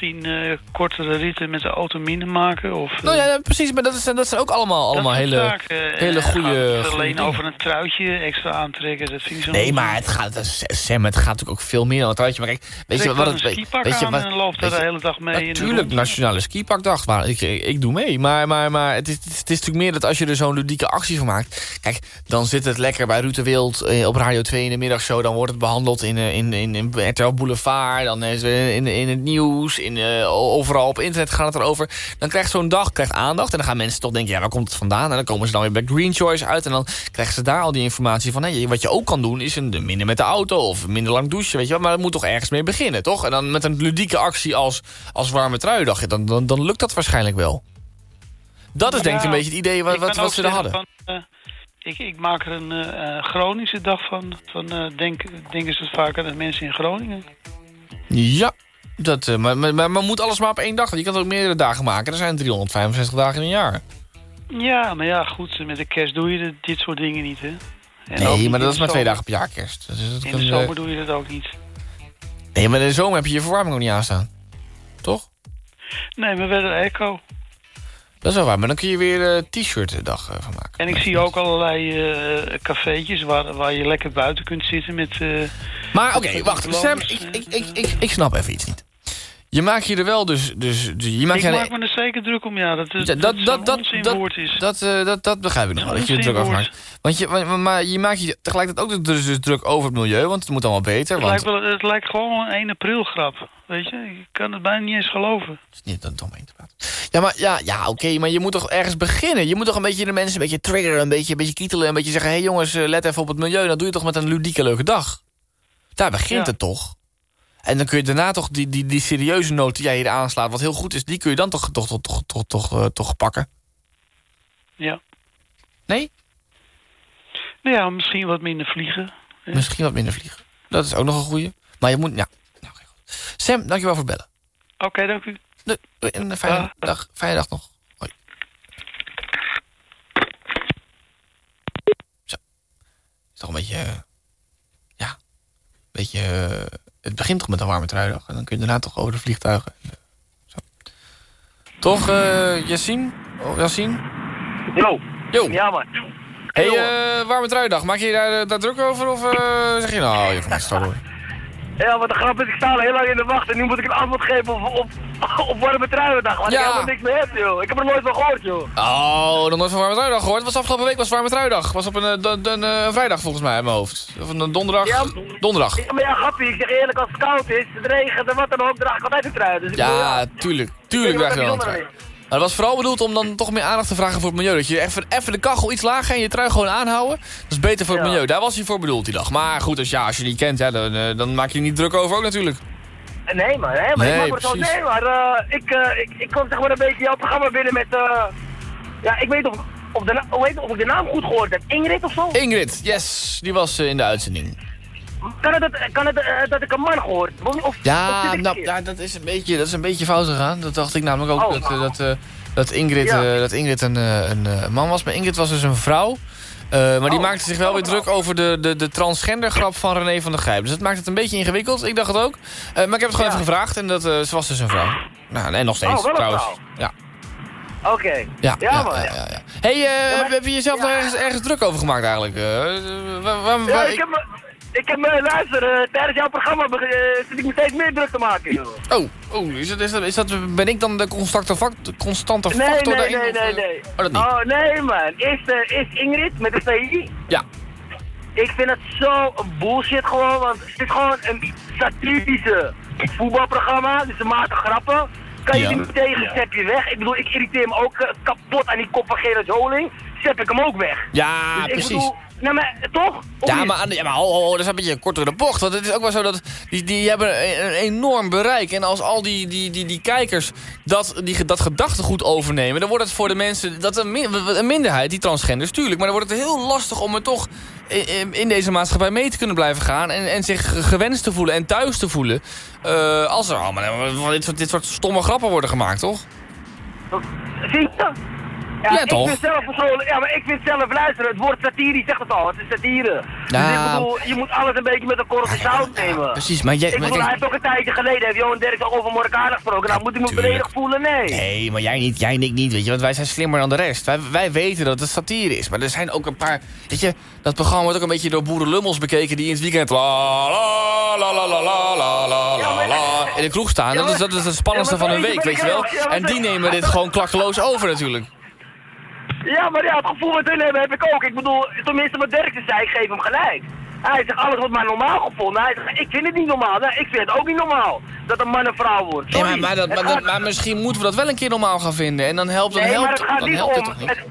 Misschien uh, kortere ritten met de auto minder maken. Of, uh, nou ja, precies, maar dat, is, dat zijn ook allemaal, allemaal hele, zaken. hele goede... alleen over een truitje extra aantrekken, dat vind ik zo Nee, maar het gaat, Sam, het gaat natuurlijk ook veel meer dan een truitje. Maar kijk, weet je wat het... Weet je, wat, en loopt er de hele dag mee. Natuurlijk, nationale skipakdag, maar ik, ik doe mee. Maar, maar, maar het, is, het is natuurlijk meer dat als je er zo'n ludieke actie van maakt... Kijk, dan zit het lekker bij Ruud de Wild eh, op Radio 2 in de middagshow. Dan wordt het behandeld in, in, in, in, RTL Boulevard. Dan is het in, in het nieuws in, uh, overal op internet gaat het erover. Dan krijgt zo'n dag krijgt aandacht. En dan gaan mensen toch denken, ja, waar komt het vandaan? En dan komen ze dan weer bij Green Choice uit. En dan krijgen ze daar al die informatie van... Hey, wat je ook kan doen, is een, minder met de auto of minder lang douchen. Weet je wel? Maar het moet toch ergens mee beginnen, toch? En dan met een ludieke actie als, als warme truidag. Dan, dan, dan lukt dat waarschijnlijk wel. Dat is denk ik een beetje het idee wat, wat, wat ze er hadden. Van, uh, ik, ik, maak er een uh, Groningse dag van. van uh, denk, denken ze vaak aan mensen in Groningen? Ja, dat, uh, maar, maar, maar, moet alles maar op één dag? Want je kan het ook meerdere dagen maken. Er zijn 365 dagen in een jaar. Ja, maar ja, goed. Met de kerst doe je dit soort dingen niet, hè? En nee, maar dat is maar twee dagen per jaar kerst. Dus in de zomer uh, doe je dat ook niet. Nee, maar in de zomer heb je je verwarming ook niet aanstaan. Toch? Nee, maar wel een echo. Dat is wel waar, maar dan kun je weer uh, t-shirt dag uh, van maken. En ik zie ook allerlei uh, cafeetjes waar, waar je lekker buiten kunt zitten met... maar oké, okay, wacht. Sam, ik, ik, ik, ik, ik snap even iets niet. Je maakt je er wel dus... dus, dus je maakt ik maak me er zeker druk om, ja. Dat, dat, dat, dat, dat, dat, dat, is. dat, eh, dat, dat begrijp ik nog wel, dat je er druk over maakt. Want je, maar, je maakt je tegelijkertijd ook dus, dus druk over het milieu, want het moet allemaal beter. het, Want, lijkt wel, het lijkt gewoon een 1 april grap. Weet je, ik kan het bijna niet eens geloven. is niet dat dom te praten. Ja, maar ja, ja oké, maar je moet toch ergens beginnen. Je moet toch een beetje de mensen een beetje triggeren, een beetje, een beetje kietelen, een beetje zeggen... hé hey jongens, eh, let even op het milieu. Dan doe je toch met een ludieke leuke dag. Daar begint Ja. het toch. En dan kun je daarna toch die, die, die serieuze noot die jij hier aanslaat... wat heel goed is, die kun je dan toch, toch, toch, toch, toch, toch, eh, toch pakken. Ja. Nee? Nou ja, misschien wat minder vliegen. Misschien wat minder vliegen. Dat is ook nog een goeie. Maar je moet... Ja. Nou. Sam, dankjewel voor het bellen. Oké, dank u. Een fijne Dag. dag. Fijne dag nog. Hoi. Zo. Is toch een beetje... eh, ja. Een beetje... het begint toch met een warme truidag. En dan kun je daarna toch over de vliegtuigen. en, eh, Zo. Toch, eh Yassine? Oh, Yassine? Yo. Yo. Ja, man. Hey, eh, warme truidag. Maak je daar, daar druk over? Of zeg je nou, je van start hoor. Ja, wat de grap is, ik sta al heel lang in de wacht en nu moet ik een antwoord geven op, op, op warme truiendag, want Ja. ik helemaal niks meer heb, joh. Ik heb er nooit van gehoord, joh. Oh, nog nooit van Warme Truidag gehoord. Was afgelopen week was Warme Truidag. Was op een, eh, d- d- een eh, vrijdag volgens mij in mijn hoofd. Of een donderdag. Ja. Donderdag. Ja, maar ja, grappie, ik zeg eerlijk, als het koud is, het regent en wat dan ook, draag ik altijd een trui. Dus bedoel, Ja, tuurlijk. Tuurlijk draag je een trui. Maar dat was vooral bedoeld om dan toch meer aandacht te vragen voor het milieu. Dat je even, even de kachel iets lager en je trui gewoon aanhouden. Dat is beter voor het Ja. milieu. Daar was hij voor bedoeld die dag. Maar goed, als, ja, als je die kent, ja, dan, eh, dan maak je niet druk over ook natuurlijk. Nee, maar, hè, maar Nee, ik zo, nee, maar eh, ik, eh, ik, ik kom zeg maar een beetje jouw programma binnen met, ja, ik weet of, of, de, hoe heet, of ik de naam goed gehoord heb, Ingrid of zo? Ingrid, yes. Die was in de uitzending. Kan het, dat- kan het eh, dat ik een man gehoord? Of, nou, ja dat, is een beetje, dat is een beetje fout gegaan. Dat dacht ik namelijk ook. Oh. dat, eh, dat, eh, dat, Ingrid, Ja. dat Ingrid een, een man was. Maar Ingrid was dus een vrouw. Maar die Oh. maakte zich wel weer druk over de, de, de transgender grap van René van der Grijp. Dus dat maakt het een beetje ingewikkeld. Ik dacht het ook. Maar ik heb het gewoon even gevraagd. En dat, ze was dus een vrouw. Nou, en nog steeds Oh, trouwens. Ja. Oké. Ja, Ja, ja. Hey, maar- heb je jezelf nog ergens, ergens druk over gemaakt eigenlijk? Waar- waar- Ja, waar- ik heb me, ik heb me, luister, eh, tijdens jouw programma eh, zit ik me steeds meer druk te maken, joh. Oh, oh is dat, is dat, is dat, ben ik dan de constante, fact, de constante Nee, factor nee, daarin? nee, of, nee, eh? nee. Oh, dat niet. Oh, nee, man. Eerst, eh, eerst Ingrid met de VI. Ja. Ik vind het zo bullshit gewoon, want het is gewoon een satirische voetbalprogramma. Dus ze maken grappen. Kan je Ja. die niet tegen, zet je weg. Ik bedoel, ik irriteer me ook eh, kapot aan die kop van Gerard Joling. Zet ik hem ook weg. Ja, dus precies. bedoel, nou, maar toch? Ja, maar, aan de- ja, maar ho, ho, dat is een beetje kort door de bocht. Want het is ook wel zo dat die, die hebben een, een enorm bereik. En als al die, die, die, die kijkers dat, die, dat gedachtegoed overnemen... dan wordt het voor de mensen, dat een, min- een minderheid, die transgenders, tuurlijk... maar dan wordt het heel lastig om er toch in, in deze maatschappij mee te kunnen blijven gaan... en, en zich gewenst te voelen en thuis te voelen... eh, als er allemaal van dit, soort- dit soort stomme grappen worden gemaakt, toch? Zie je? Ja, Ja, ik toch? Vind zelf persoonlijk, ja, maar ik vind zelf, luisteren, het woord satire zegt het al, het is satire. Dus ik bedoel, je moet alles een beetje met een korreltje zout nemen. Precies, maar jij... Ik maar bedoel, hij heeft ook een tijdje geleden, heeft Johan Derks al over Marokkaan gesproken. Nou, moet ik me beledigd voelen? Nee. Nee, maar jij niet, jij en ik niet, weet je. Want wij zijn slimmer dan de rest. Wij, wij weten dat het satire is. Maar er zijn ook een paar... Weet je, dat programma wordt ook een beetje door boerenlummels bekeken... die in het weekend... La, la, la, la, la, la, la, la, la, la, in de kroeg staan. Dat is, dat is het spannendste van hun week, weet je wel. En die nemen dit gewoon klakkeloos over natuurlijk. Ja, maar ja, het gevoel wat hun hebben heb ik ook. Ik bedoel, tenminste wat Derksen zei, ik geef hem gelijk. Hij zegt, alles wordt maar normaal gevonden. Hij zegt, ik vind het niet normaal. Nee, ik vind het ook niet normaal dat een man een vrouw wordt. Ja, Sorry. maar, maar, dat, maar, dat- maar misschien moeten we dat wel een keer normaal gaan vinden. En dan helpt, dan Nee, maar het gaat dan niet helpt om... het toch niet? het-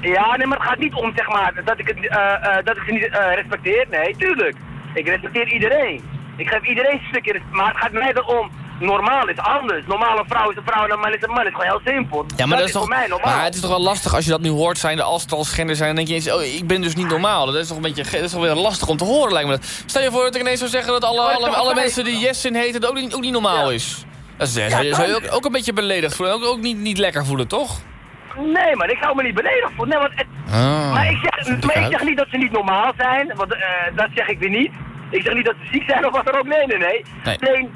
ja, nee, maar het gaat niet om, zeg maar, dat ik, het, eh, eh, dat ik ze niet eh, respecteer. Nee, tuurlijk. Ik respecteer iedereen. Ik geef iedereen een stukje respect. Maar het gaat mij erom, normaal is anders. Normaal een vrouw is een vrouw en een man is een man. Het is gewoon heel simpel. Ja, maar dat, is toch, voor mij normaal. maar het is toch wel lastig als je dat nu hoort, zijn de als transgender zijn, dan denk je eens, oh, ik ben dus niet normaal. Dat is toch een beetje, dat is toch weer lastig om te horen, lijkt me dat. Stel je voor dat ik ineens zou zeggen dat alle, Maar alle, alle mensen die Jessin heten, dat ook niet, ook niet normaal is. Dat is, je, zou je ook, ook een beetje beledigd voelen, ook, ook niet, niet lekker voelen, toch? Nee, maar ik zou me niet beledigd voelen. Nee, want het, Ah, maar ik, zeg, maar ik zeg niet dat ze niet normaal zijn, want eh, dat zeg ik weer niet. Ik zeg niet dat ze ziek zijn of wat dan ook. Nee, nee, nee. Nee. Alleen,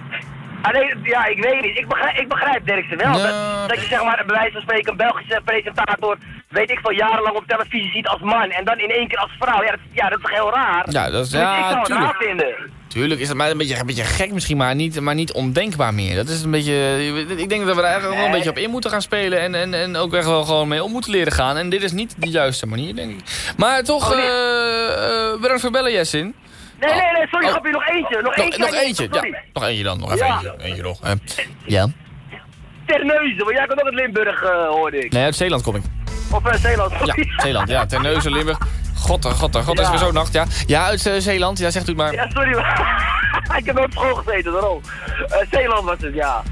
alleen, ja, ik weet niet. Ik begrijp, ik begrijp Derksen wel. Dat, dat je zeg maar, bij wijze van spreken, een Belgische presentator, weet ik veel, jarenlang op televisie ziet als man en dan in één keer als vrouw. Ja, dat, ja, dat is toch heel raar? Ja, dat is- Dus ja, ik zou het tuurlijk. raar vinden. Tuurlijk is het maar een beetje, een beetje gek misschien, maar niet, maar niet ondenkbaar meer. Dat is een beetje, ik denk dat we er eigenlijk wel een beetje op in moeten gaan spelen... en, en, en ook echt wel gewoon mee om moeten leren gaan. En dit is niet de juiste manier, denk ik. Maar toch, Oh, nee. eh, eh, bedankt voor bellen, Jessin. Nee, nee, nee, sorry, Oh. grapje, nog eentje. Nog, Nog, eentje. nog eentje, ja. Nog eentje dan, nog even Ja. eentje. Eentje nog. Eh, ja. Terneuzen, want jij komt ook uit Limburg, eh, hoorde ik. Nee, uit Zeeland kom ik. Of uh, Zeeland, Ja. Zeeland, ja. Terneuzen, Limburg. God, oh, god, oh, god, is weer zo'n nacht, ja. Ja, uit eh, Zeeland, ja, zegt u maar. Ja, sorry, maar ik heb nooit school gezeten, daarom. Eh, Zeeland was het, ja.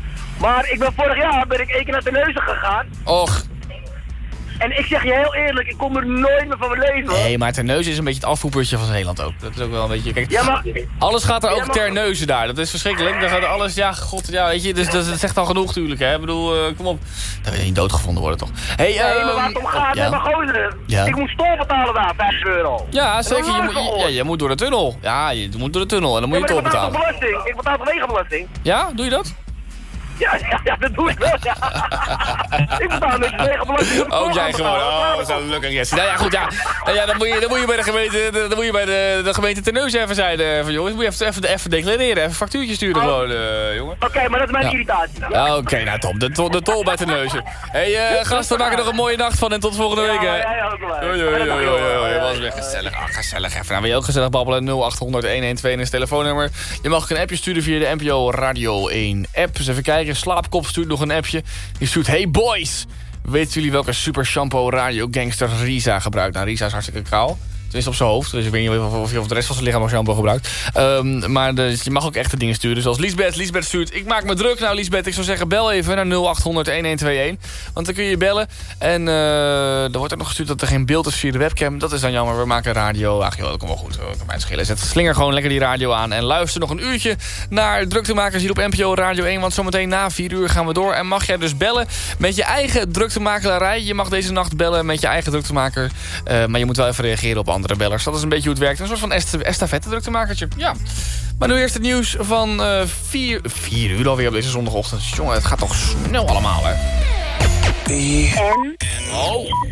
Maar ik ben vorig jaar ben ik één keer naar Terneuzen gegaan. Och, En ik zeg je heel eerlijk, ik kom er nooit meer van mijn leven. nee, maar Terneuzen is een beetje het afvoerputje van Zeeland ook. Dat is ook wel een beetje... Kijk, Ja, maar... Alles gaat er ook Ja, maar- Terneuzen daar. Dat is verschrikkelijk. Dan gaat alles, ja, god, ja, weet je. Dus dat, dat zegt al genoeg natuurlijk, hè. Ik bedoel, eh, kom op. Dan wil je niet doodgevonden worden, toch? Hey, Nee, maar ehm, waar het om gaat, ja. maar gozer. Ja. Ik moet stol betalen daar, 5 euro. Ja, zeker. Je moet, je, ja, je moet door de tunnel. Ja, je moet door de tunnel en dan moet je het maar ik betaal betalen. belasting? Ik betaal wegenbelasting? Ja, doe je dat? Ja, ja, ja, dat doe ik wel, ja. ik betaal niks wegenbelasting. Ook jij gewoon. Oh, dat zou lukken, yes. Nou ja, goed, ja. Nou ja, dan moet je, dan moet je bij de gemeente, dan moet je bij de, de gemeente Terneuzen even zijn. eh, van, jongens, moet je even, even, even declareren. Even een factuurtje sturen gewoon, eh, jongen. Oké, maar dat is mijn Ja. irritatie. Ja, oké, nou top. De, tol- de tol bij Terneuzen. Hé, hey, eh, gasten, maak er nog een mooie nacht van en tot volgende week. Ja, ook wel. Hoi, hoi, hoi, hoi. Was weer gezellig. Ah, gezellig even. Nou, wil je ook gezellig babbelen? 0800 1121 is het telefoonnummer. Je mag ook een appje sturen via de NPO Radio 1 app. Dus even kijken. Slaapkop stuurt nog een appje. Die stuurt, hey boys. Weten jullie welke super shampoo radio gangster Risa gebruikt? Nou, Risa is hartstikke kaal. Tenminste op zijn hoofd. Dus ik weet niet of, of, of de rest van zijn lichaam al shampoo gebruikt. Ehm, maar dus, je mag ook echte dingen sturen. Zoals Liesbeth. Liesbeth stuurt. Ik maak me druk. Nou Liesbeth, ik zou zeggen bel even naar 0800 1121. Want dan kun je bellen. En eh er wordt ook nog gestuurd dat er geen beeld is via de webcam. Dat is dan jammer. We maken radio. Ach joh, dat komt wel goed. Dat kan mij. Zet slinger gewoon lekker die radio aan. En luister nog een uurtje naar Druktemakers hier op NPO Radio 1. Want zometeen na 4 uur gaan we door. En mag jij dus bellen met je eigen druktemakelarij. Je mag deze nacht bellen met je eigen druktemaker. Eh, maar je moet wel even reageren op andere bellers. Dat is een beetje hoe het werkt. Een soort van est estafette druktemakertje. Ja. Maar nu eerst het nieuws van 4 vier uur alweer op deze zondagochtend. Jongen, het gaat toch snel allemaal, hè? En?